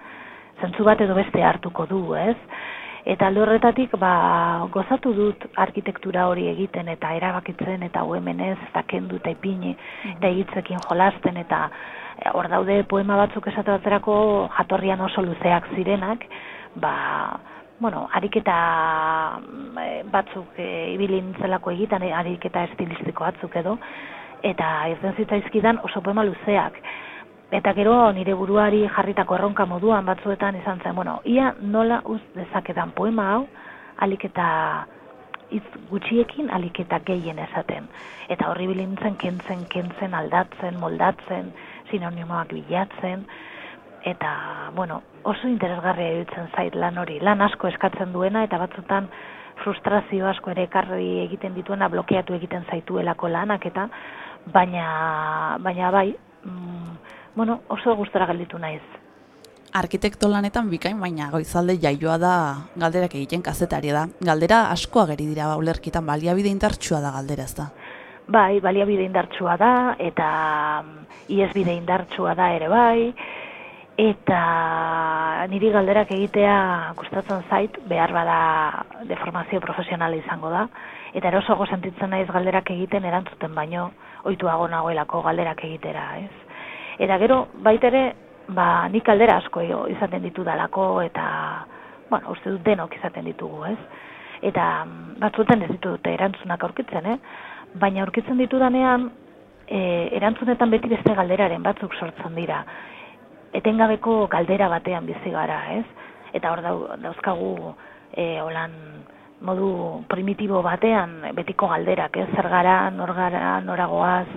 zentzu bat edo beste hartuko du, ez? Eta alde horretatik ba, gozatu dut arkitektura hori egiten eta erabakitzen eta uemenez eta kendu eta ipini eta egitzekin jolasten eta e, hor daude poema batzuk esate baterako jatorrian oso luzeak zirenak, ba, bueno, ariketa mm, e, batzuk e, ibili nintzelako egiten, e, ariketa estilistiko batzuk edo, eta irten zitzaizkidan oso poema luzeak. Eta gero nire buruari jarritako erronka moduan batzuetan izan zen, bueno, ia nola uz dezakedan poema hau, alik eta hitz gutxiekin alik eta gehien esaten. Eta horri bilintzen kentzen, kentzen, aldatzen, moldatzen, sinonimoak bilatzen, eta, bueno, oso interesgarria iruditzen zait lan hori, lan asko eskatzen duena, eta batzutan frustrazio asko ere ekarri egiten dituena blokeatu egiten zaituelako lanak, eta baina, baina bai, mm, bueno, oso gustora gelditu naiz. Arkitekto lanetan bikain, baina goizalde jaioa da galderak egiten kazetaria da. Galdera asko ageri dira ulerkitan, baliabide indartsua da galdera ez da. Bai, baliabide indartsua da, eta mm, iesbide indartsua da ere bai, eta niri galderak egitea gustatzen zait, behar bada deformazio profesionala izango da, eta erosoago sentitzen naiz galderak egiten erantzuten baino, ohituago nagoelako galderak egitera, ez? Eta gero, baitere, ba, nik galdera asko izaten ditu dalako, eta, bueno, uste dut denok izaten ditugu, ez? Eta mm, batzuetan ez ditut erantzunak aurkitzen, eh? Baina aurkitzen ditudanean, e, erantzunetan beti beste galderaren batzuk sortzen dira. Etengabeko galdera batean bizi gara, ez? Eta hor dau, dauzkagu e, holan modu primitibo batean betiko galderak, ez? Zer gara, nor gara, noragoaz,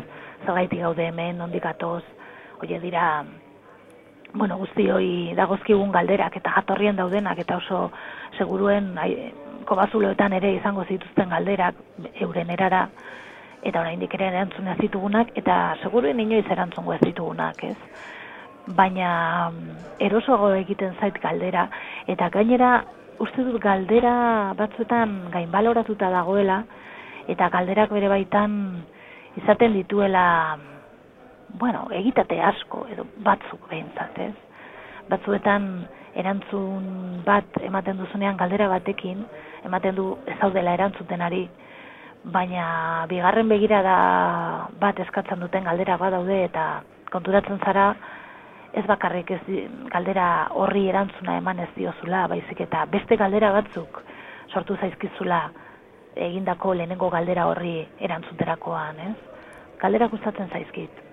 zergaitik gaude hemen, nondik atoz, hoie dira bueno, guzti hoi dagozkigun galderak eta jatorrien daudenak eta oso seguruen ai, kobazuloetan ere izango zituzten galderak euren erara eta oraindik ere erantzun ez ditugunak eta seguruen inoiz erantzungo ez ditugunak, ez? Baina erosoago egiten zait galdera eta gainera uste dut galdera batzuetan gainbaloratuta dagoela eta galderak bere baitan izaten dituela bueno, egitate asko edo batzuk behintzat, ez? Batzuetan erantzun bat ematen duzunean galdera batekin, ematen du ez daudela erantzuten ari, baina bigarren begirada bat eskatzen duten galdera bat daude eta konturatzen zara ez bakarrik ez galdera horri erantzuna eman ez diozula, baizik eta beste galdera batzuk sortu zaizkizula egindako lehenengo galdera horri erantzuterakoan, ez? Galdera gustatzen zaizkit.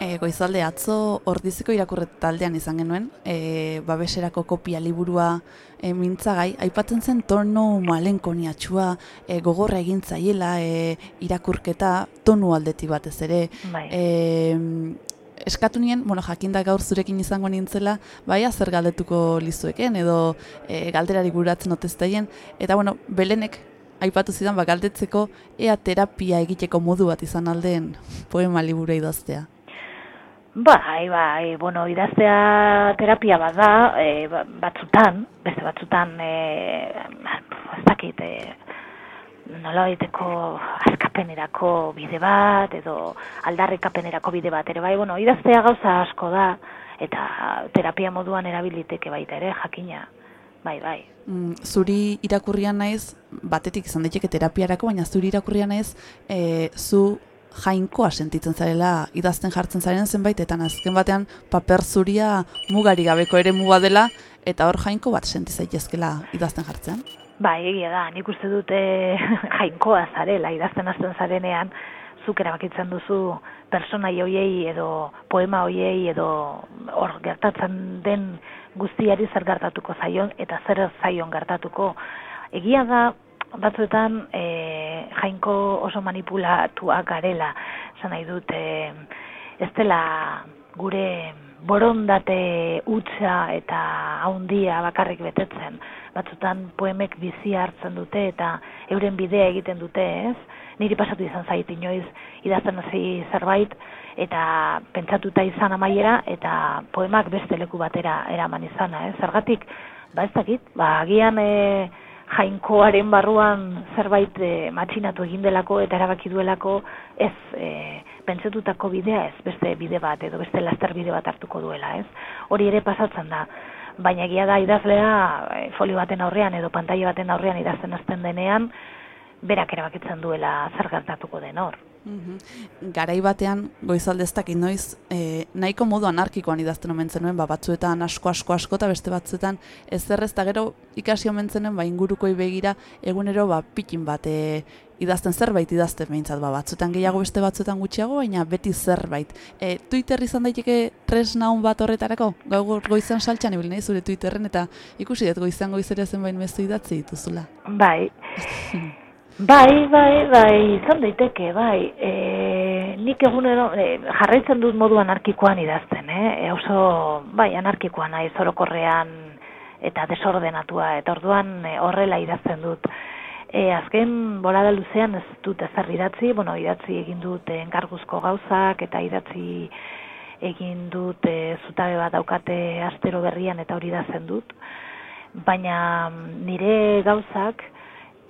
E, goizalde atzo ordiziko irakurret taldean izan genuen, e, babeserako kopia liburua e, mintzagai, aipatzen zen tono malenkoniatxua, e, gogorra egin zaiela, e, irakurketa tonu aldeti batez ere. Bai. E, eskatu nien, bueno, jakinda gaur zurekin izango nintzela, bai, zer galdetuko lizueken, edo e, galderari buratzen oteztaien, eta bueno, belenek aipatu zidan, ba, galdetzeko ea terapia egiteko modu bat izan aldeen poema libura idaztea. Bai, bai, bueno, idaztea terapia bat da, e, ba- batzutan, beste batzutan, e, ez dakit, e, nola baiteko askapenerako bide bat, edo aldarrikapenerako bide bat, ere bai, bueno, idaztea gauza asko da, eta terapia moduan erabiliteke baita ere, jakina, bai, bai. Mm, zuri irakurrian naiz, batetik izan daiteke terapiarako, baina zuri irakurrian naiz, e, zu jainkoa sentitzen zarela idazten jartzen zaren zenbaitetan azken batean paper zuria mugari gabeko ere muga dela eta hor jainko bat senti zaitezkela idazten jartzen. Bai, egia da, nik uste dute jainkoa zarela, idazten hasten zarenean, zuk erabakitzen duzu personai hoiei edo poema hoiei edo hor gertatzen den guztiari zer gertatuko zaion eta zer zaion gertatuko. Egia da, batzuetan e, jainko oso manipulatuak garela, esan nahi dut, e, ez dela gure borondate hutsa eta haundia bakarrik betetzen. Batzutan poemek bizi hartzen dute eta euren bidea egiten dute, ez? Niri pasatu izan zait inoiz idazten hasi zerbait eta pentsatuta izan amaiera eta poemak beste leku batera eraman izana, ez? Zergatik, ba ez dakit, ba agian e, jainkoaren barruan zerbait e, matxinatu egin delako eta erabaki duelako ez e, pentsatutako bidea ez beste bide bat edo beste laster bide bat hartuko duela, ez? Hori ere pasatzen da. Baina egia da idazlea e, folio baten aurrean edo pantaila baten aurrean idazten hasten denean berak erabakitzen duela zer gertatuko den hor. Mhm. Garai batean, goizalde ez dakit noiz, e, nahiko modu anarkikoan idazten omen zenuen, ba, batzuetan asko, asko, asko, eta beste batzuetan ez eta gero ikasi omen zenuen, ba, ingurukoi begira, egunero, ba, pikin bat, e, idazten zerbait idazten behintzat, ba, batzuetan gehiago beste batzuetan gutxiago, baina beti zerbait. E, Twitter izan daiteke tresna on bat horretarako? Gaur goizan saltxan ibil nahi zure Twitterren, eta ikusi dut goizan goizera zenbait mezu idatzi dituzula. Bai. Bai, bai, bai, izan daiteke, bai. E, nik egunero e, jarraitzen dut modu anarkikoan idazten, eh? E, oso, bai, anarkikoa nahi zorokorrean eta desordenatua, eta orduan e, horrela idazten dut. E, azken bolada luzean ez dut ezer idatzi, bueno, idatzi egin dut enkarguzko gauzak, eta idatzi egin dut e, zutabe bat daukate astero berrian eta hori idazten dut. Baina nire gauzak,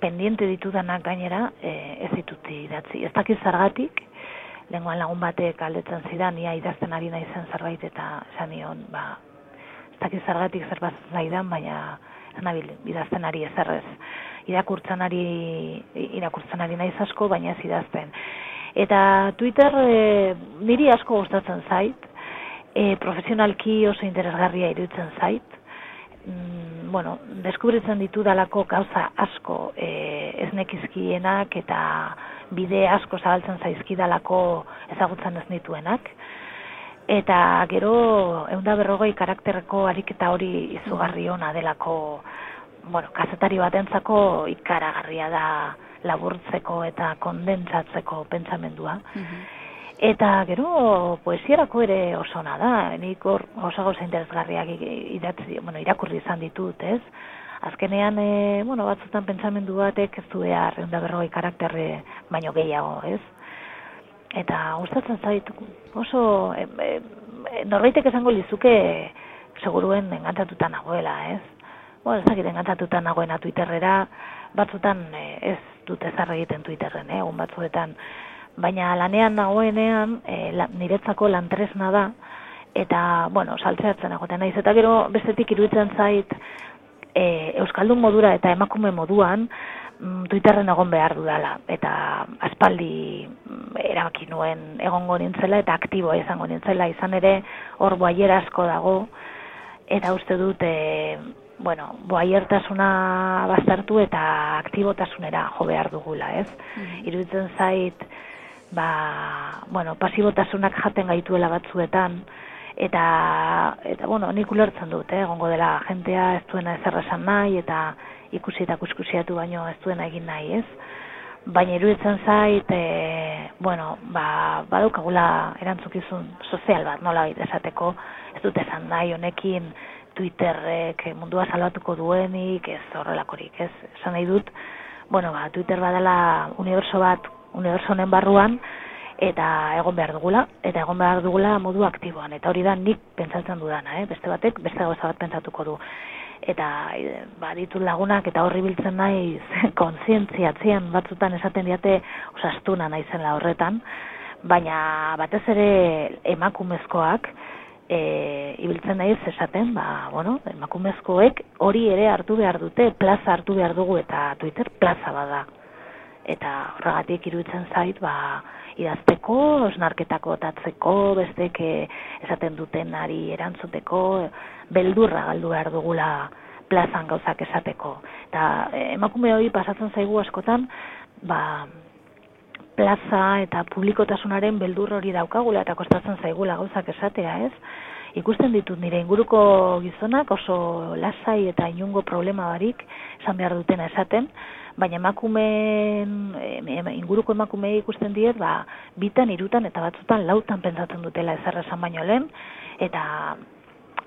pendiente ditudanak gainera e, ez ditut idatzi. Ez dakiz zergatik, lenguan lagun batek aldetzen zidan, ia idazten ari naizen zerbait eta esan nion, ba, ez dakiz zergatik zerbait zaidan, baina ez nabil idazten ari ezerrez. Irakurtzen ari, irakurtzen ari naiz asko, baina ez idazten. Eta Twitter e, niri asko gustatzen zait, e, profesionalki oso interesgarria iruditzen zait, mm, bueno, deskubritzen ditudalako gauza asko e, ez nekizkienak eta bide asko zabaltzen zaizkidalako ezagutzen ez nituenak. Eta gero eunda berrogei karakterreko ariketa hori izugarri ona delako, bueno, kazetari batentzako ikaragarria da laburtzeko eta kondentsatzeko pentsamendua. Eta gero poesierako ere oso ona da, nik hor oso gauza interesgarriak idatzi, bueno, irakurri izan ditut, ez? Azkenean, e, bueno, batzutan pentsamendu batek ez du behar eunda berrogei karakterre baino gehiago, ez? Eta gustatzen zait oso e, e, e, norbaitek esango lizuke seguruen engantzatuta nagoela, ez? Bueno, ez dakit engantzatuta nagoena Twitterrera, batzutan e, ez dut ezer egiten Twitterren, eh, egun batzuetan, baina lanean nagoenean e, la, niretzako lantresna da, eta, bueno, saltzeatzen egoten. Naiz, eta gero bestetik iruditzen zait, e, Euskaldun modura eta emakume moduan, mm, Twitterren egon behar dudala. Eta aspaldi mm, erabaki nuen egongo nintzela eta aktiboa izango nintzela. Izan ere hor boaier asko dago. Eta uste dut e, bueno, boaiertasuna baztertu eta aktibotasunera jo behar dugula, ez? Iruditzen zait ba, bueno, pasibotasunak jaten gaituela batzuetan eta eta bueno, nik ulertzen dut, eh, egongo dela jentea ez duena ezer esan nahi eta ikusi eta kuskusiatu baino ez duena egin nahi, ez? Baina iruditzen zait, e, bueno, ba, badaukagula erantzukizun sozial bat, nola esateko, ez dut esan nahi honekin Twitterrek mundua salbatuko duenik, ez horrelakorik, ez? Esan nahi dut, bueno, ba, Twitter badala uniberso bat, uniberso honen barruan, eta egon behar dugula, eta egon behar dugula modu aktiboan, eta hori da nik pentsatzen dudana, eh? beste batek, beste gauza bat pentsatuko du. Eta e, ba, ditut lagunak eta horri biltzen naiz kontzientziatzen batzutan esaten diate osastuna naizela horretan, baina batez ere emakumezkoak, e, ibiltzen naiz esaten, ba, bueno, emakumezkoek hori ere hartu behar dute, plaza hartu behar dugu eta Twitter plaza bada. Eta horregatik iruditzen zait, ba, idazteko, osnarketako tatzeko, bestek eh, esaten dutenari erantzuteko, beldurra galdu behar dugula plazan gauzak esateko. Eta eh, emakume hori pasatzen zaigu askotan, ba, plaza eta publikotasunaren beldur hori daukagula eta kostatzen zaigula gauzak esatea, ez? Ikusten ditut nire inguruko gizonak oso lasai eta inungo problema barik esan behar dutena esaten, baina emakumeen em- em- inguruko emakumei ikusten diet, ba, bitan, irutan eta batzutan lautan pentsatzen dutela ezer esan baino lehen, eta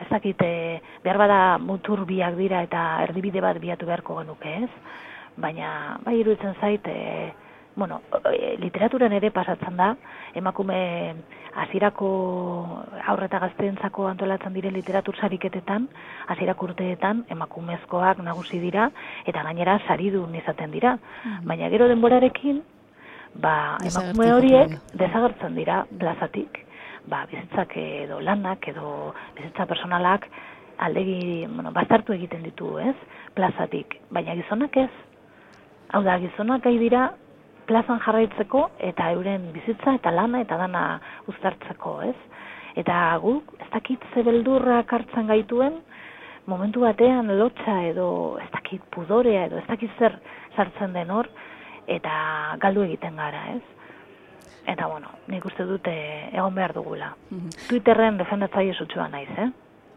ez dakit, eh, behar bada mutur biak dira eta erdibide bat biatu beharko genuke, ez? Baina, bai iruditzen zait, e, bueno, e, literaturan ere pasatzen da, emakume hasierako aurre eta gazteentzako antolatzen diren literatur sariketetan, hasierako urteetan emakumezkoak nagusi dira eta gainera saridun izaten dira. Baina gero denborarekin ba, emakume horiek desagertzen dira plazatik. Ba, bizitzak edo lanak edo bizitza personalak aldegi, bueno, bastartu egiten ditu, ez? Plazatik. Baina gizonak ez. Hau da, gizonak gai dira plazan jarraitzeko eta euren bizitza eta lana eta dana uztartzeko, ez? Eta guk, ez dakit ze beldurrak hartzen gaituen, momentu batean lotxa edo ez dakit pudorea edo ez dakit zer sartzen den hor, eta galdu egiten gara, ez? Eta bueno, nik uste dute egon behar dugula. Mhm. Twitterren defendatzaile sutsua naiz, eh?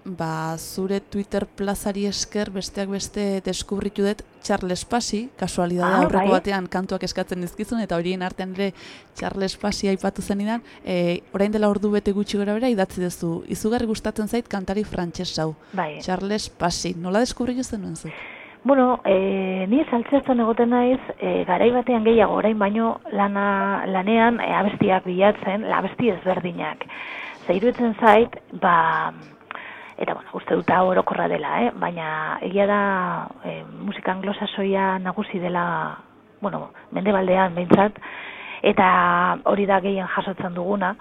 Ba, zure Twitter plazari esker besteak beste deskubritu dut Charles Pasi, kasualidade Ah, aurreko bai. batean kantuak eskatzen dizkizun, eta horien artean ere Charles Pasi aipatu zenidan, e, orain dela ordu bete gutxi gora bera idatzi duzu, izugarri gustatzen zait kantari frantses hau. Bai. Charles Pasi, nola deskubritu zenuen zu? Bueno, e, ni saltzeatzen egoten naiz, e, garai batean gehiago orain baino lana, lanean e, abestiak bilatzen, la abesti ezberdinak. Ze iruditzen zait, ba, eta bueno, uste dut orokorra dela, eh? baina egia da e, musika anglosasoia nagusi dela, bueno, mendebaldean behintzat, eta hori da gehien jasotzen duguna,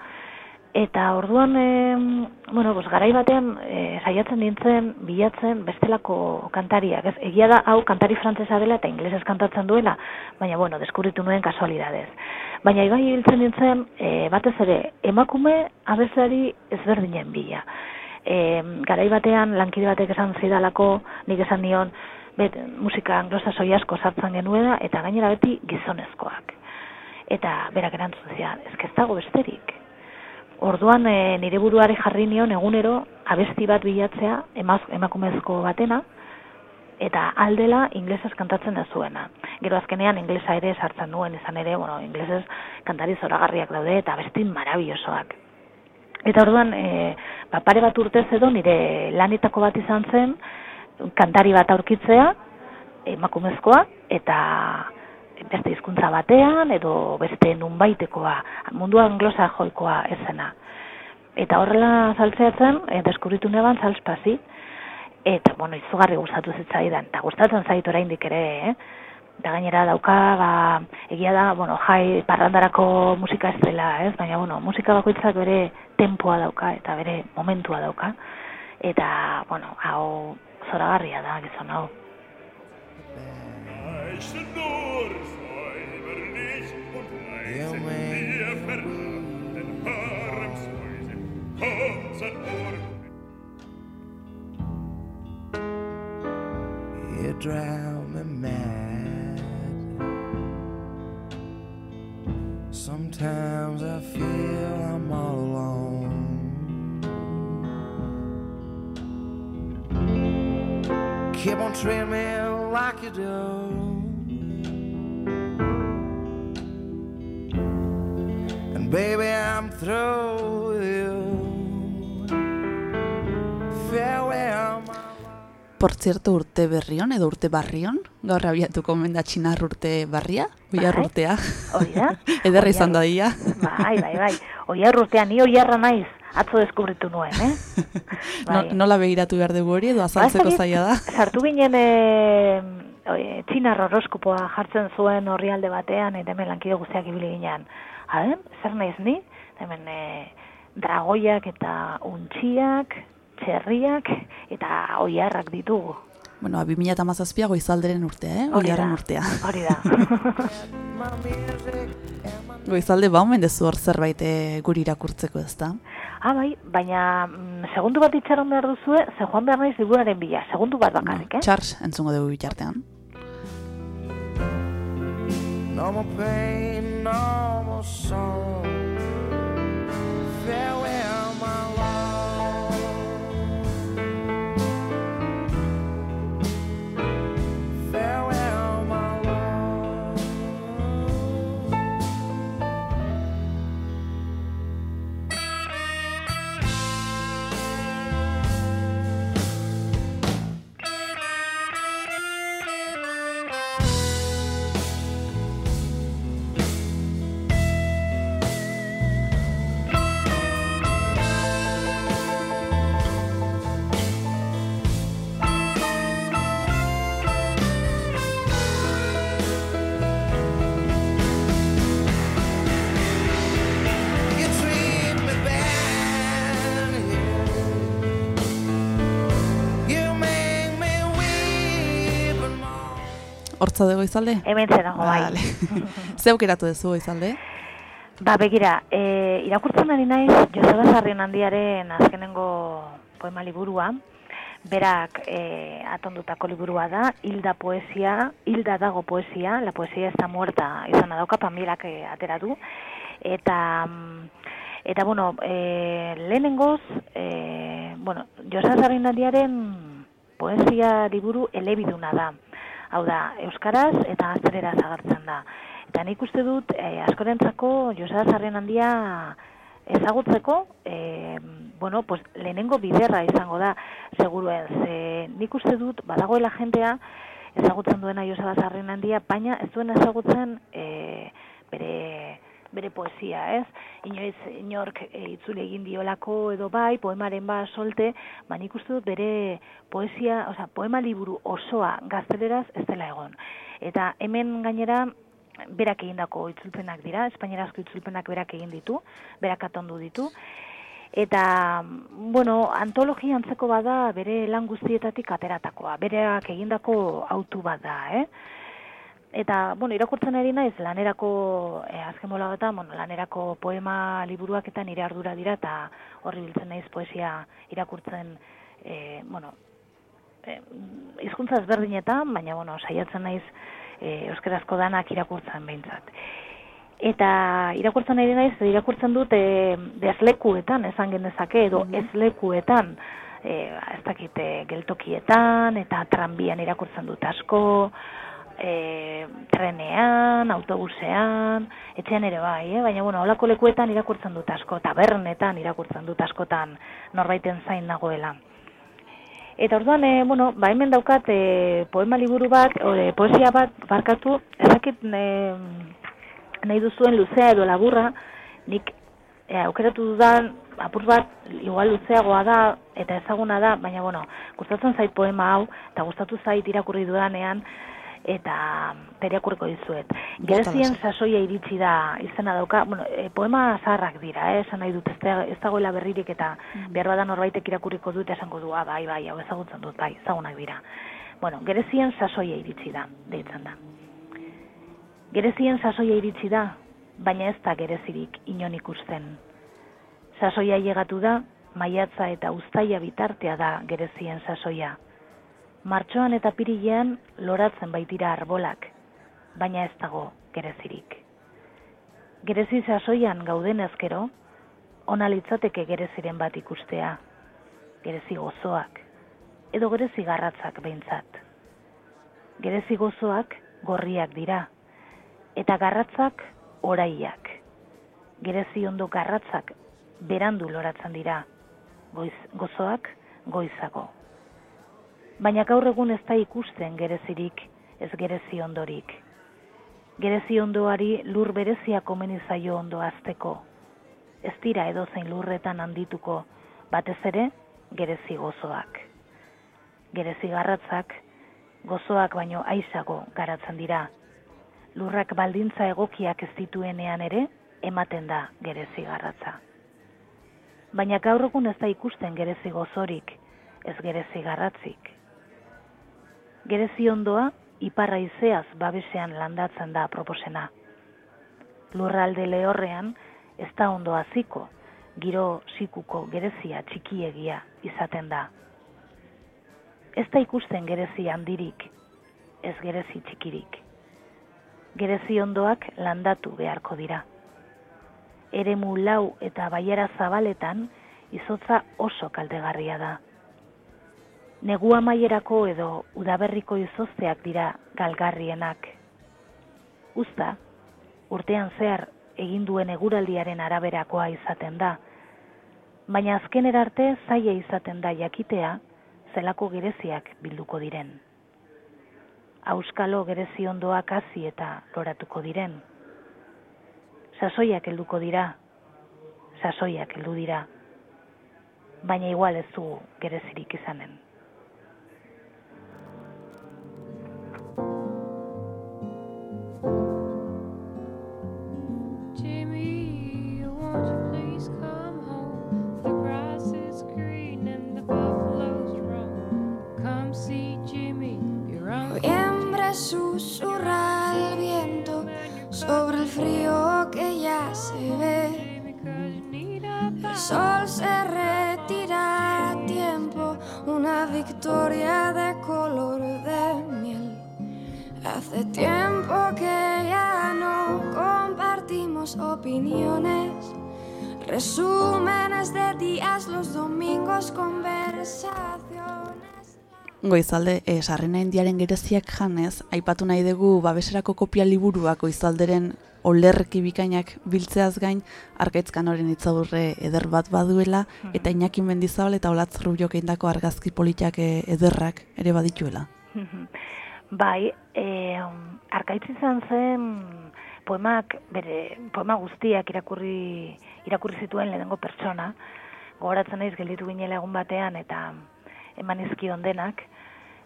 Eta orduan, e, bueno, pues, garai batean e, saiatzen nintzen, bilatzen bestelako kantariak. Ez, egia da, hau kantari frantzesa dela eta inglesez kantatzen duela, baina, bueno, deskubritu nuen kasualidadez. Baina ibai hiltzen nintzen, e, batez ere, emakume abeslari ezberdinen bila. E, garai batean, lankide batek esan zidalako, nik esan nion, bet, musika anglosasoi asko sartzen genuela, eta gainera beti gizonezkoak. Eta berak erantzun zian, ez ez dago besterik. Orduan e, nire buruari jarri nion egunero abesti bat bilatzea emaz, emakumezko batena eta aldela inglesez kantatzen ez zuena. Gero azkenean inglesa ere sartzen duen izan ere, bueno, inglesez kantari zoragarriak daude eta abesti marabillosoak. Eta orduan, e, ba, pare bat urtez edo nire lanetako bat izan zen kantari bat aurkitzea, emakumezkoa, eta beste hizkuntza batean edo beste nunbaitekoa, mundu anglosa joikoa ezena. Eta horrela saltzeatzen, e, deskubritu neban salspasi, eta, bueno, izugarri gustatu zitzaidan, eta gustatzen zait oraindik ere, eh? Eta gainera dauka, ba, egia da, bueno, jai parrandarako musika ez dela, ez? Baina, bueno, musika bakoitzak bere tempoa dauka, eta bere momentua dauka. Eta, bueno, hau zoragarria da, gizon hau. I Sometimes I feel I'm all alone. Keep on treating me like you do. And baby, I'm through with you. Farewell, my Por cierto, urte berrion edo urte barrion, gaur abiatuko omen da urte barria, oiar Bai. urtea. Hori da. Ederra izan da dia. Bai, bai, bai. Oiar urtean, ni oiarra naiz, atzo deskubritu nuen, eh? No, nola begiratu behar dugu hori edo azaltzeko Ba, ez dakit, zaila da. Sartu ginen e, e, txinar horoskopoa jartzen zuen horrialde batean, eta hemen lankide guztiak ibili ginen. Haben, zer naiz ni? Hemen e, dragoiak eta untxiak, txerriak eta oiarrak ditugu. Bueno, 2008a goizalderen urtea, eh? Hori da. Oiarren urtea. Hori da. Goizalde ba omen dezu hor zerbait eh, guri irakurtzeko ez da? ah, bai, baina mm, segundu bat itxaron behar duzue, ze joan behar naiz liburaren bila. Segundu bat bakarrik, eh? Charles entzungo dugu bitartean. No more pain, no more sorrow. Hortza de goizalde? Hemen zenago, bai. Vale. Ze aukeratu duzu goizalde? Ba, begira, e, irakurtzen ari naiz Joseba Sarrien handiaren azkenengo poema liburua. Berak e, atondutako liburua da, Hilda poesia, Hilda dago poesia, la poesia ez da muerta izan dauka, pamilak e, atera du. Eta, mm, eta bueno, e, lehenengoz, e, bueno, Joseba Sarrien handiaren poesia liburu elebiduna da. Hau da, Euskaraz eta gazteleraz agertzen da. Eta nik uste dut, e, askorentzako Joseba Sarrien handia ezagutzeko, e, bueno, pues, lehenengo biderra izango da, seguruen, ze nik uste dut, badagoela jentea, ezagutzen duena Joseba Sarrien handia, baina ez duen ezagutzen e, bere poesia, ez? Inoiz inork e, itzule egin diolako edo bai, poemaren ba solte, ba nik uste dut bere poesia, osea, poema liburu osoa gazteleraz ez dela egon. Eta hemen gainera berak egindako itzulpenak dira, espainierazko itzulpenak berak egin ditu, berak atondu ditu. Eta, bueno, antologia antzeko bada bere lan guztietatik ateratakoa, bereak egindako autu bat da, eh? Eta, bueno, irakurtzen ari naiz, lanerako, eh, azken bola eta, bueno, lanerako poema liburuak eta nire ardura dira, eta horri biltzen naiz poesia irakurtzen, eh, bueno, eh, hizkuntza ezberdinetan, baina, bueno, saiatzen naiz eh, euskarazko danak irakurtzen behintzat. Eta irakurtzen ari naiz, irakurtzen dut e, deslekuetan, esan genezake, edo ezlekuetan, e, ez dakit, e, geltokietan, eta tranbian irakurtzen dut asko, e, trenean, autobusean, etxean ere bai, eh? baina bueno, holako lekuetan irakurtzen dut asko, tabernetan irakurtzen dut askotan norbaiten zain nagoela. Eta orduan, e, bueno, ba hemen daukat e, poema liburu bat, o, e, poesia bat barkatu, ezakit e, nahi duzuen luzea edo laburra, nik e, aukeratu dudan apur bat igual luzeagoa da eta ezaguna da, baina bueno, gustatzen zait poema hau eta gustatu zait irakurri dudanean eta irakurriko dizuet. Gerezien sasoia iritsi da izena dauka, bueno, e, poema zaharrak dira, eh, esan nahi dut, ez, ez dagoela berririk eta behar bada norbaitek irakurriko dut esango du, ah, bai, bai, hau ezagutzen dut, bai, ezagunak dira. Bueno, gerezien sasoia iritsi da, deitzen da. Gerezien sasoia iritsi da, baina ez da gerezirik inon ikusten. Sasoia llegatu da, maiatza eta uztaia bitartea da gerezien sasoia. Martxoan eta pirilean loratzen baitira arbolak, baina ez dago gerezirik. Gerezi sasoian gauden ezkero, ona litzateke gereziren bat ikustea, gerezi gozoak, edo gerezi garratzak behintzat. Gerezi gozoak gorriak dira, eta garratzak oraiak. Gerezi ondo garratzak berandu loratzen dira, goiz, gozoak goizago. Baina gaur egun ez da ikusten gerezirik, ez gerezi ondorik. Gerezi ondoari lur berezia komeni zaio ondo azteko. Ez dira edozein lurretan handituko, batez ere gerezi gozoak. Gerezi garratzak, gozoak baino aisago garatzen dira. Lurrak baldintza egokiak ez dituenean ere, ematen da gerezi garratza. Baina gaur egun ez da ikusten gerezi gozorik, ez gerezi garratzik. Gerezi ondoa, iparra izeaz babesean landatzen da proposena. Lurralde lehorrean, ez da ondo haziko, giro sikuko gerezia txikiegia izaten da. Ez da ikusten gerezi handirik, ez gerezi txikirik. Gerezi ondoak landatu beharko dira. Eremu lau eta baiera zabaletan izotza oso kaltegarria da. Negua maierako edo udaberriko izozteak dira galgarrienak. Usta, urtean zehar egin duen eguraldiaren araberakoa izaten da, baina azken erarte zaila izaten da jakitea zelako gereziak bilduko diren. Auskalo gerezi ondoak hasi eta loratuko diren. Sasoiak helduko dira, sasoiak heldu dira, baina igual ez du gerezirik izanen. Susurra al viento sobre el frío que ya se ve. El sol se retira a tiempo, una victoria de color de miel. Hace tiempo que ya no compartimos opiniones, resúmenes de días los domingos, conversaciones. Goizalde, e, sarrena indiaren gereziak janez, aipatu nahi dugu babeserako kopia liburuak goizalderen olerki bikainak biltzeaz gain, arkaitzkan horren itzaurre eder bat baduela, eta Iñaki Mendizabal eta Olatz Rubiok eindako argazki politak e, ederrak ere badituela. Bai, e, arkaitz izan zen poemak, bere poema guztiak irakurri, irakurri zituen lehenengo pertsona, gogoratzen naiz gelditu ginela egun batean eta eman izkion denak,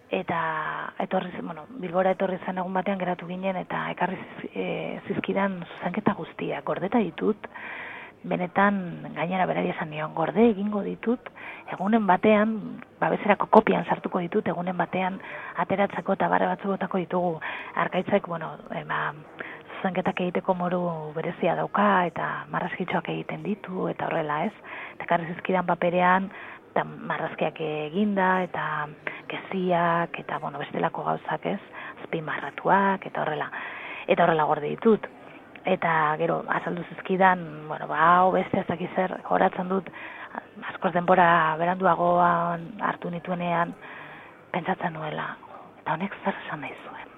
eta etorri bueno, Bilbora etorri zen egun batean geratu ginen eta ekarri e, zizkidan zuzenketa guztiak, gordeta ditut, benetan gainera berari esan nion, gorde egingo ditut, egunen batean, babeserako kopian sartuko ditut, egunen batean ateratzeko eta barre batzuk botako ditugu. Arkaitzek, bueno, ema, zuzenketak egiteko moru berezia dauka, eta marrazkitxoak egiten ditu, eta horrela ez. Eta karri zizkidan paperean, eta marrazkiak eginda, eta keziak, eta bueno, bestelako gauzak ez, azpimarratuak, eta horrela. Eta horrela gorde ditut eta gero azaldu zizkidan, bueno, ba, hau beste ez dakiz zer, horatzen dut, askoz denbora beranduagoan hartu nituenean, pentsatzen nuela, eta honek zer esan nahi zuen.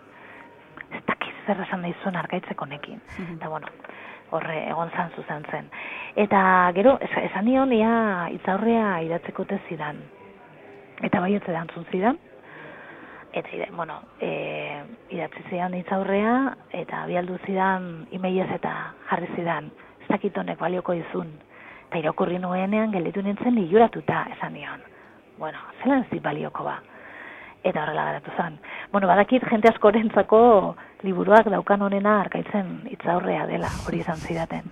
Ez dakiz zer esan nahi zuen arkaitzek honekin. Eta bueno, horre egon zan zuzen zen. Eta gero, es- esan nion, ia itzaurrea idatzeko zidan. Eta baiotze dantzun zidan, eta bueno, e, idatzi zidan itzaurrea eta bialdu zidan emailez eta jarri zidan. Ez dakit honek balioko izun eta irakurri nuenean gelditu nintzen liluratuta esan nion. Bueno, zelan ez dit balioko ba? Eta horrela garatu zen bueno, badakit jente askorentzako liburuak daukan honena arkaitzen itzaurrea dela hori izan zidaten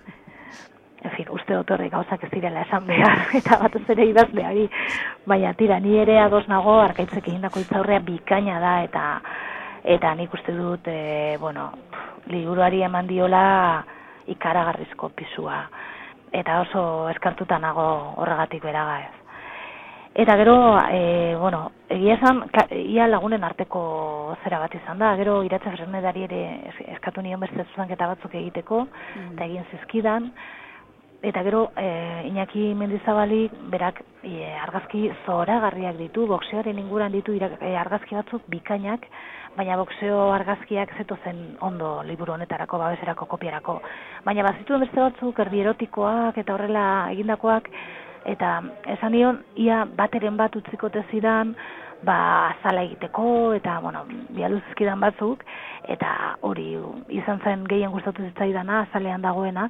En fin, uste horrek gauzak ez direla esan behar, eta batez ere idazleari. Baina, tira, ni ere ados nago, arkaitzek egindako itzaurrea bikaina da, eta eta nik uste dut, e, bueno, liburuari eman diola ikaragarrizko pisua. Eta oso eskartuta nago horregatik beraga ez. Eta gero, e, bueno, egia esan, ia lagunen arteko zera bat izan da, gero iratze fresnedari ere es- eskatu nion beste zuzenketa batzuk egiteko, eta egin zizkidan, eta gero e, Iñaki Mendizabalik berak e, argazki zoragarriak ditu, boxeoaren inguran ditu irak, e, argazki batzuk bikainak, baina boxeo argazkiak zeto zen ondo liburu honetarako, babeserako, kopiarako. Baina bazituen beste batzuk, erdi erotikoak eta horrela egindakoak, eta esan nion, ia bateren bat utzikote zidan, ba, azala egiteko, eta, bueno, bialuzizkidan batzuk, eta hori izan zen gehien gustatu zitzaidana, azalean dagoena,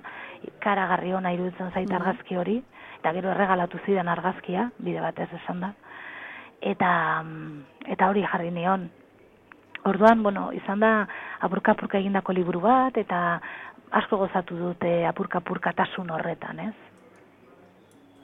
karagarri ona iruditzen zait argazki hori, eta gero erregalatu zidan argazkia, bide batez esan da, eta, mm, eta hori jarri nion. Orduan, bueno, izan da apurka-apurka egindako liburu bat, eta asko gozatu dute apurka-apurkatasun horretan, ez?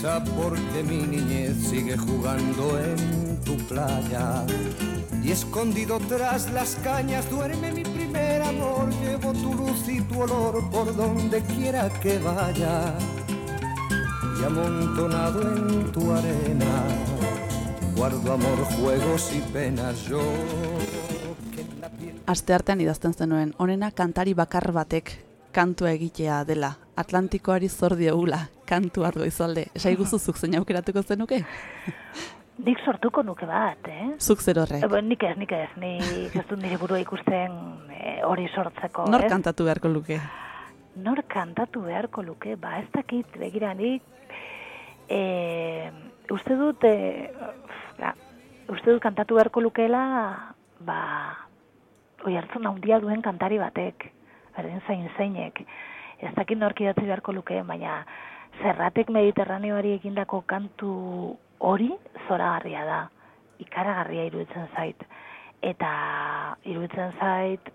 Quizá porque mi niñez sigue jugando en tu playa y escondido tras las cañas duerme mi primer amor. Llevo tu luz y tu olor por donde quiera que vaya y amontonado en tu arena guardo amor, juegos y penas yo. Aste artean idazten zenuen, onena kantari bakar batek kantua egitea dela. Atlantikoari zor diogula, kantu bat goizalde. Esaiguzu zuk zein aukeratuko zenuke? Nik sortuko nuke bat, eh? Zuk zer horrek. Eh, bueno, nik ez, nik ez, ni ez dut nire burua ikusten eh, hori sortzeko, Nor ez? kantatu beharko luke? Nor kantatu beharko luke, ba, ez dakit, begira nik, e, uste dut, e, ja, uste dut kantatu beharko lukeela, ba, oi hartzun handia duen kantari batek, berdin zain zeinek, ez dakit nork idatzi beharko luke, baina zerratek mediterraneoari egindako kantu hori zoragarria da, ikaragarria iruditzen zait, eta iruditzen zait,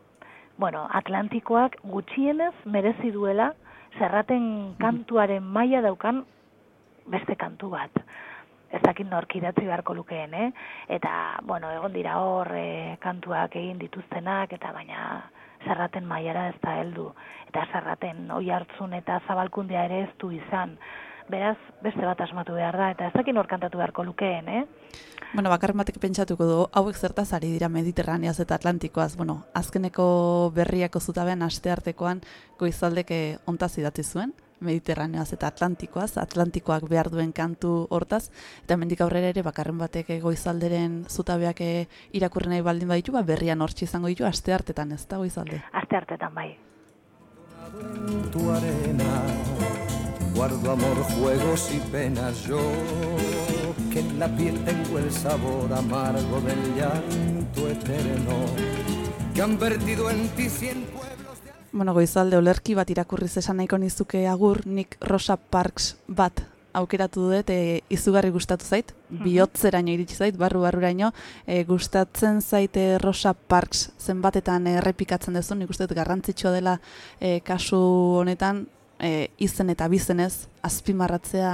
bueno, Atlantikoak gutxienez merezi duela zerraten kantuaren maila daukan beste kantu bat. Ez dakit nork idatzi beharko lukeen, eh? Eta, bueno, egon dira hor eh, kantuak egin dituztenak, eta baina zerraten mailara ez da heldu. Eta zerraten oi hartzun eta zabalkundea ere ez du izan. Beraz, beste bat asmatu behar da, eta ez dakit nor kantatu beharko lukeen, eh? Bueno, bakarren batek pentsatuko du, hauek zertaz ari dira Mediterraneaz eta Atlantikoaz. Bueno, azkeneko berriako zutabean aste artekoan goizaldeke ontaz idatzi zuen, Mediterraneoaz eta Atlantikoaz, Atlantikoak behar duen kantu hortaz, eta mendik aurrera ere bakarren batek goizalderen zutabeak eh, irakurri nahi baldin baditu, ba berrian hortxe izango ditu aste artetan, ez da goizalde. Aste hartetan bai. en tu arena. Guardo amor, juegos y penas yo, que en la piel tengo el sabor amargo del llanto eterno, que han vertido en ti cien Bueno, goizalde olerki bat irakurriz esan nahiko nizuke agur, nik Rosa Parks bat aukeratu dut, e, izugarri gustatu zait, bihotzeraino iritsi zait, barru-barruraino, e, gustatzen zaite Rosa Parks zenbatetan errepikatzen duzu, nik uste dut garrantzitsua dela e, kasu honetan, e, izen eta bizenez azpimarratzea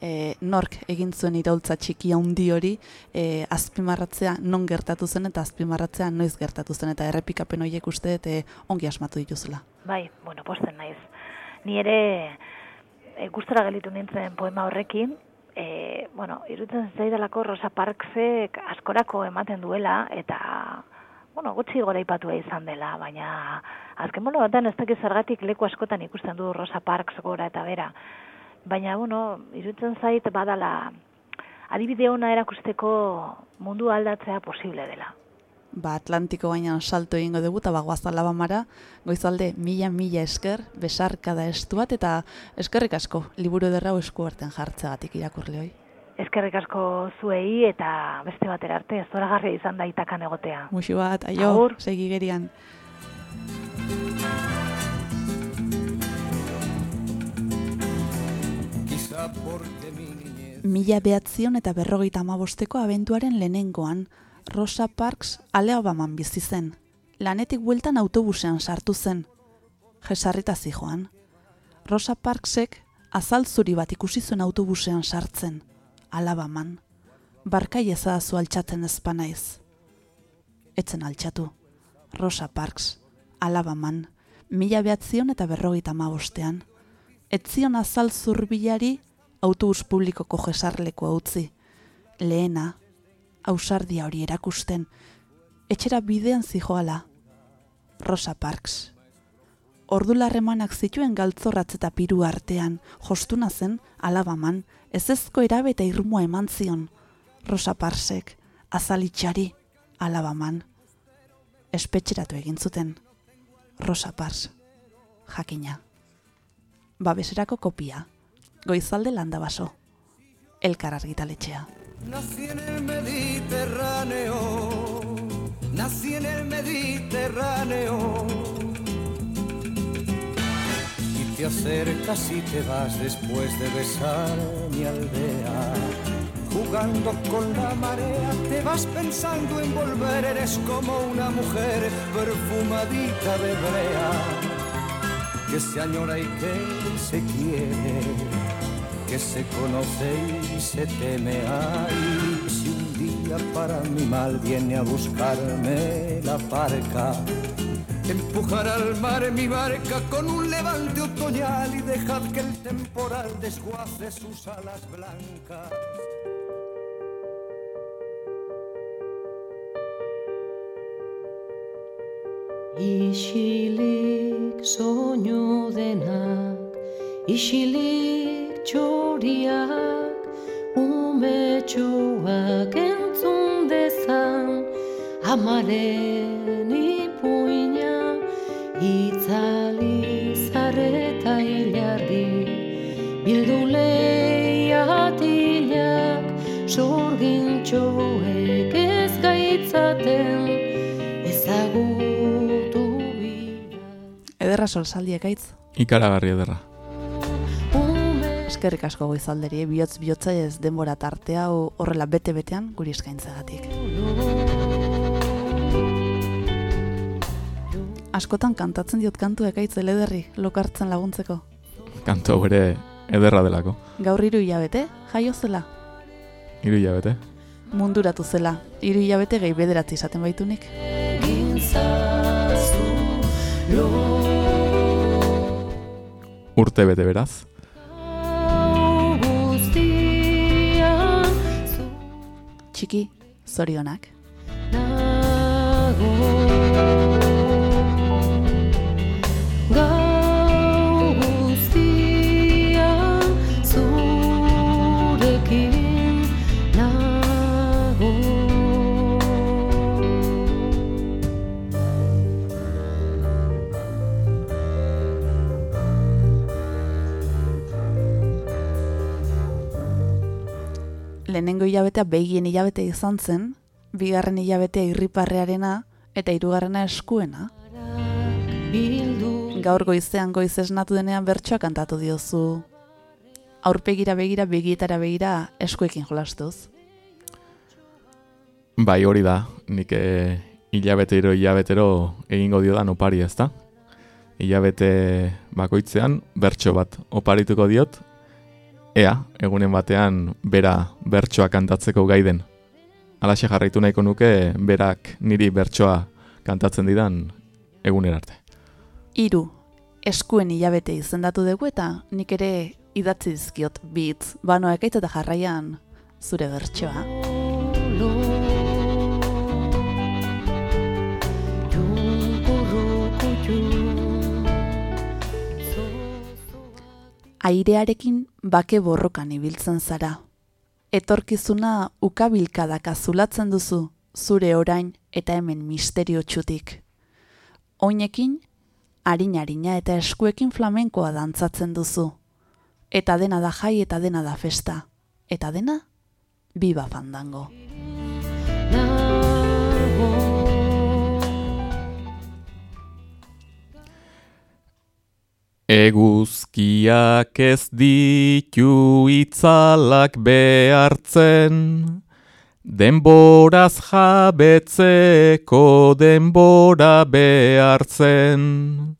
e, nork egin zuen iraultza txiki handi hori e, azpimarratzea non gertatu zen eta azpimarratzea noiz gertatu zen eta errepikapen horiek uste dut e, ongi asmatu dituzula. Bai, bueno, posten naiz. Ni ere e, gustora gelitu nintzen poema horrekin, e, bueno, iruditzen zaidalako Rosa Parksek askorako ematen duela, eta, bueno, gutxi gora ipatua izan dela, baina azken bolo batean ez dakit zergatik leku askotan ikusten du Rosa Parks gora eta bera. Baina, bueno, iruditzen zait badala adibide ona erakusteko mundu aldatzea posible dela. Ba, Atlantiko gainean salto egingo dugu eta bagoaz alabamara, goizalde mila-mila esker, besarka da estu bat, eta eskerrik asko, liburu ederra hau esku artean jartzeagatik irakurle hoi. Eskerrik asko zuei eta beste batera arte, zoragarria izan daitakan egotea. Muxu bat, aio, Agur. segi gerian. Mila behatzion eta berrogeita amabosteko abenduaren lehenengoan, Rosa Parks Aleobaman bizi zen. Lanetik bueltan autobusean sartu zen. Jesarrita zijoan. Rosa Parksek azal zuri bat ikusi zuen autobusean sartzen. Alabaman. Barkai ezadazu altxatzen ezpanaiz. Etzen altxatu. Rosa Parks. Alabaman. Mila behatzion eta berrogeita amabostean. Etzion azal zurbilari autobus publikoko jesarleko utzi. Lehena, ausardia hori erakusten, etxera bidean zijoala. Rosa Parks. Ordularremanak zituen galtzorratz eta piru artean, jostuna zen, alabaman, ezezko erabe eta irmua eman zion. Rosa Parksek, azalitxari, alabaman. Espetxeratu egin zuten. Rosa Parks, jakina. Babeserako kopia. Goizalde landa baso. Elkar argitaletxea. Nací en el Mediterráneo, nací en el Mediterráneo. Te acercas y te vas después de besar mi aldea. Jugando con la marea, te vas pensando en volver, eres como una mujer perfumadita de brea, que se añora y que se quiere que se conoce y se teme. Ay, si un día para mi mal viene a buscarme la parca, empujar al mar mi barca con un levante otoñal y dejad que el temporal desguace sus alas blancas. Isilik soinu denak, isilik txoriak, umetxoak entzun dezan, amaren ipuina, itzali zareta hilargi, bildu lehiatilak, sorgintxoek ez gaitzaten, ezagutu bila. Ederra solsaldi ekaitz. Ikaragarri ederra. Eskerrik asko goizalderi, bihotz bihotza ez denbora tartea hau horrela bete-betean guri eskaintzagatik. Askotan kantatzen diot kantu ekaitz elederri, lokartzen laguntzeko. Kanto hau ere ederra delako. Gaur hiru hilabete, jaio zela, Hiru hilabete. munduratu zela, hiru hilabete gehi bederatzi izaten baitunik. Urte bete beraz. Txiki, zorionak. nago hilabetea begien hilabete izan zen, bigarren hilabetea irriparrearena eta hirugarrena eskuena. Gaur goizean goiz esnatu denean bertsoa kantatu diozu. Aurpegira begira, begietara begira, eskuekin jolastuz. Bai hori da, nik eh, hilabetero hilabetero egingo dio da opari ezta? Hilabete bakoitzean bertso bat oparituko diot, ea, egunen batean bera bertsoa kantatzeko gaiden. Alaxe jarraitu nahiko nuke berak niri bertsoa kantatzen didan egunen arte. Hiru, eskuen hilabete izendatu dugu eta nik ere idatzi dizkiot bitz, banoa ekaitz eta jarraian zure bertsoa. Airearekin bake borrokan ibiltzen zara. Etorkizuna ukabilkadak azulatzen duzu, zure orain eta hemen misterio txutik. Oinekin, harina-harina eta eskuekin flamenkoa dantzatzen duzu. Eta dena da jai eta dena da festa. Eta dena, biba fandango. Eguzkiak ez ditu itzalak behartzen, denboraz jabetzeko denbora behartzen.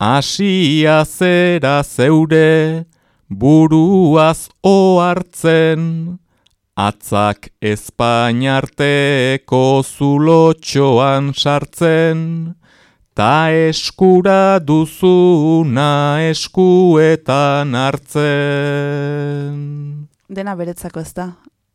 Asia zera zeure buruaz ohartzen, atzak Espainiarteko zulotxoan sartzen, ta eskura duzuna eskuetan hartzen. Dena beretzako ez da.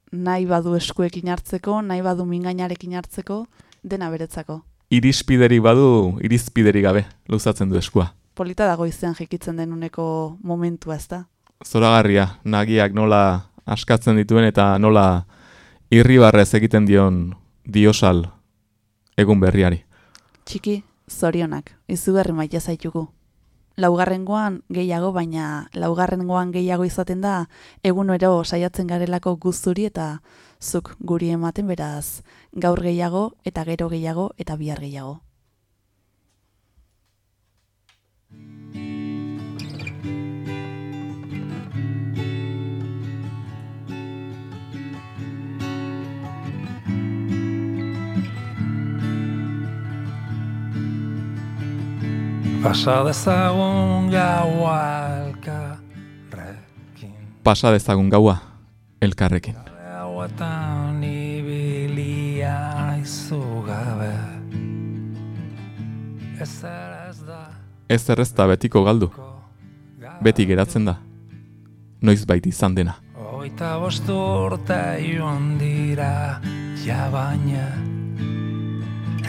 Nahi badu eskuekin hartzeko, nahi badu mingainarekin hartzeko, dena beretzako. Irizpideri badu, irizpideri gabe, luzatzen du eskua. Polita dago izan jikitzen den uneko momentua ez da. Zoragarria, nagiak nola askatzen dituen eta nola irribarrez egiten dion diosal egun berriari. Txiki, zorionak, izugarri maite zaitugu. Laugarrengoan gehiago, baina laugarrengoan gehiago izaten da egunero saiatzen garelako guzturi eta zuk guri ematen beraz gaur gehiago eta gero gehiago eta bihar gehiago. Pasa dezagun gaua elkarrekin Pasa dezagun gaua, elkarrekin. Hauetan ibilia izu gabe. Ezer ez da Ez errezta betiko galdu, beti geratzen da, noiz baiti izan dena. Oita bost urte joan dira ja baina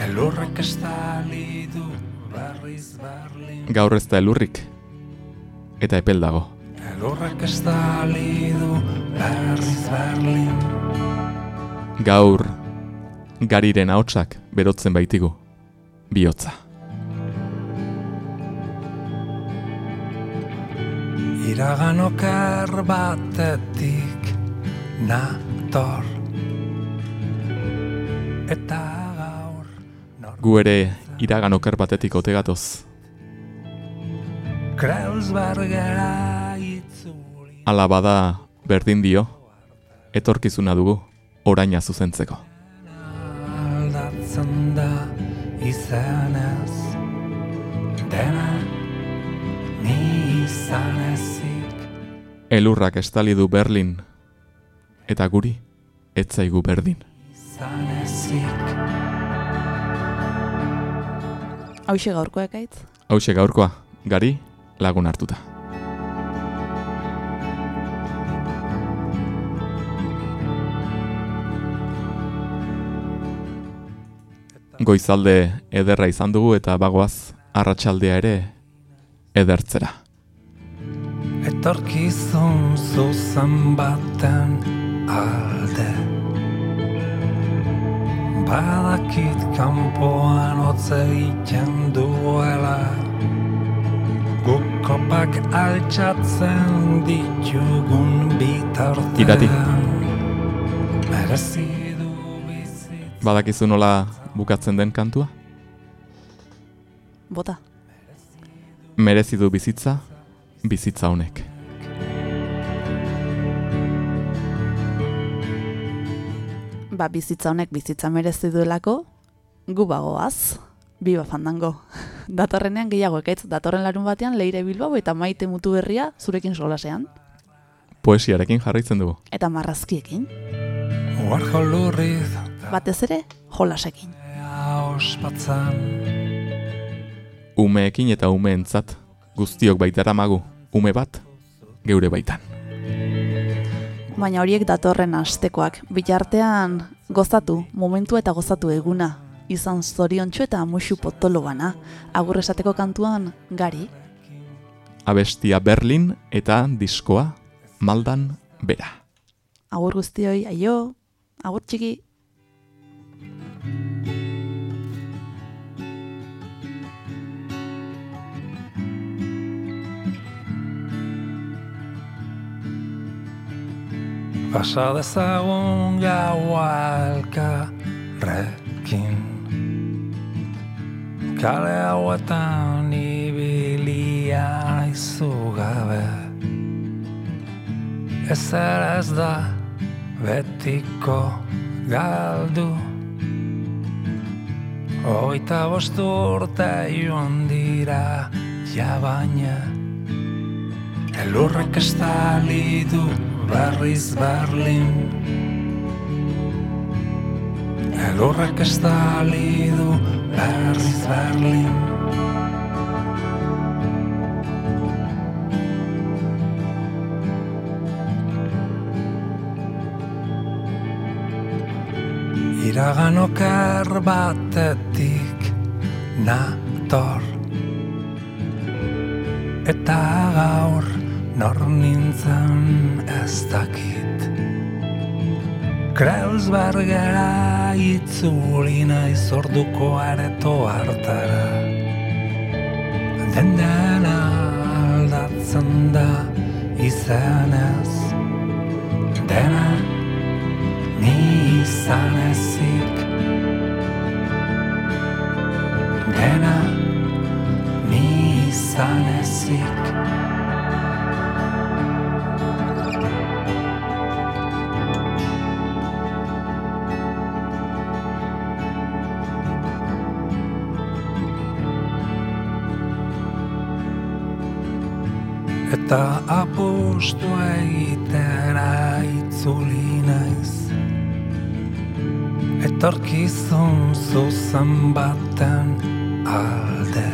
Elurrek estali du berriz Berlin Gaur ez da elurrik, eta epel dago. Elurrek estali du berriz Berlin Gaur, gariren ahotsak berotzen baitigu, bihotza. Iragan oker batetik nator Eta gaur Gu ere iragan oker batetik otegatoz. Ala bada berdin dio, etorkizuna dugu, oraina zuzentzeko. aldatzen da izanez Dena ni izan ezik Elurrak estali du Berlin, eta guri, etzaigu berdin. Hauxe gaurko ekaitz? Hauxe gaurkoa, gari lagun hartuta. Goizalde ederra izan dugu eta bagoaz arratsaldea ere edertzera. Etorkizun zuzen baten alde Badakit kanpoan hotz egiten duela kopak altxatzen ditugun bitartean Irati. Merezi du bizi Badakizu nola bukatzen den kantua? Bota. Merezi du bizitza, bizitza honek. Ba, bizitza honek bizitza merezi duelako, gu bagoaz, biba fandango. Datorrenean gehiago ekaitz, datorren larun batean leire bilbao eta maite mutu berria zurekin solasean. Poesiarekin jarraitzen dugu. Eta marrazkiekin. Batez ere, jolasekin. Umeekin eta umeentzat, guztiok baitara magu, ume bat, geure baitan. Baina horiek datorren astekoak. Bitartean gozatu, momentua eta gozatu eguna. Izan zoriontsu eta musu potolo bana. Agur esateko kantuan, gari. Abestia Berlin eta diskoa maldan bera. Agur guztioi, aio, agur txiki. Pasa dezagun gaua elkarrekin Kale hauetan ibilia izu gabe Ez ez da betiko galdu. Oita bostu urte joan dira jabaina Elurrak estali du berriz Berlin. Elurrak estali du berriz Berlin. Iragan oker batetik nator. Eta gaur nor nintzen ez dakit Kreuzbergera itzuli naiz orduko areto hartara? Den dena aldatzen da izanez Dena ni izan ezik Dena ni izan apustu egitera itzuli naiz Etorkizun zuzen baten alde.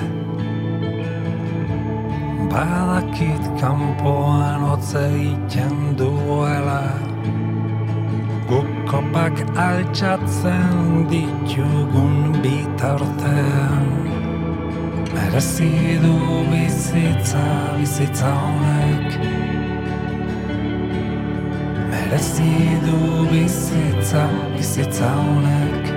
Badakit kanpoan hotze egiten duela. Guk kopak altxatzen ditugun bitartean Merezi du bizitza, bizitza honek. Merezi du bizitza, bizitza honek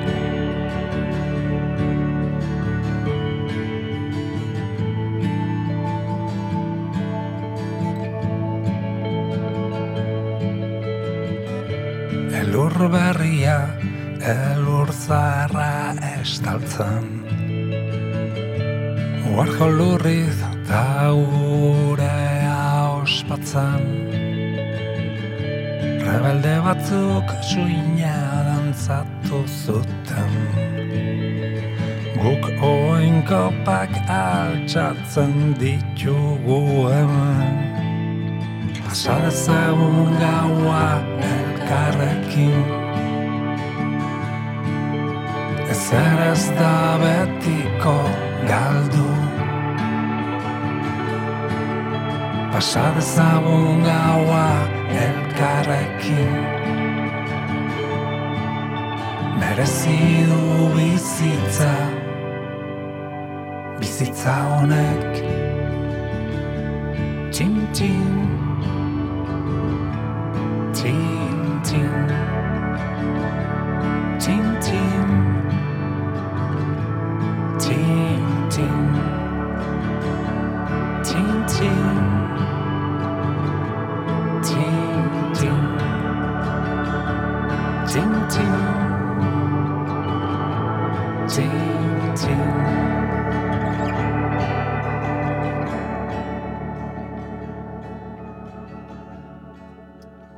Uarko lurriz eta urea ospatzen Rebelde batzuk suina dantzatu zuten. Guk oinkopak altxatzen ditugu hemen Pasa dezagun gaua elkarrekin. Ezer ez da betiko Pasa dezagun gaua elkarrekin Merezi du bizitza Bizitza honek Txin txin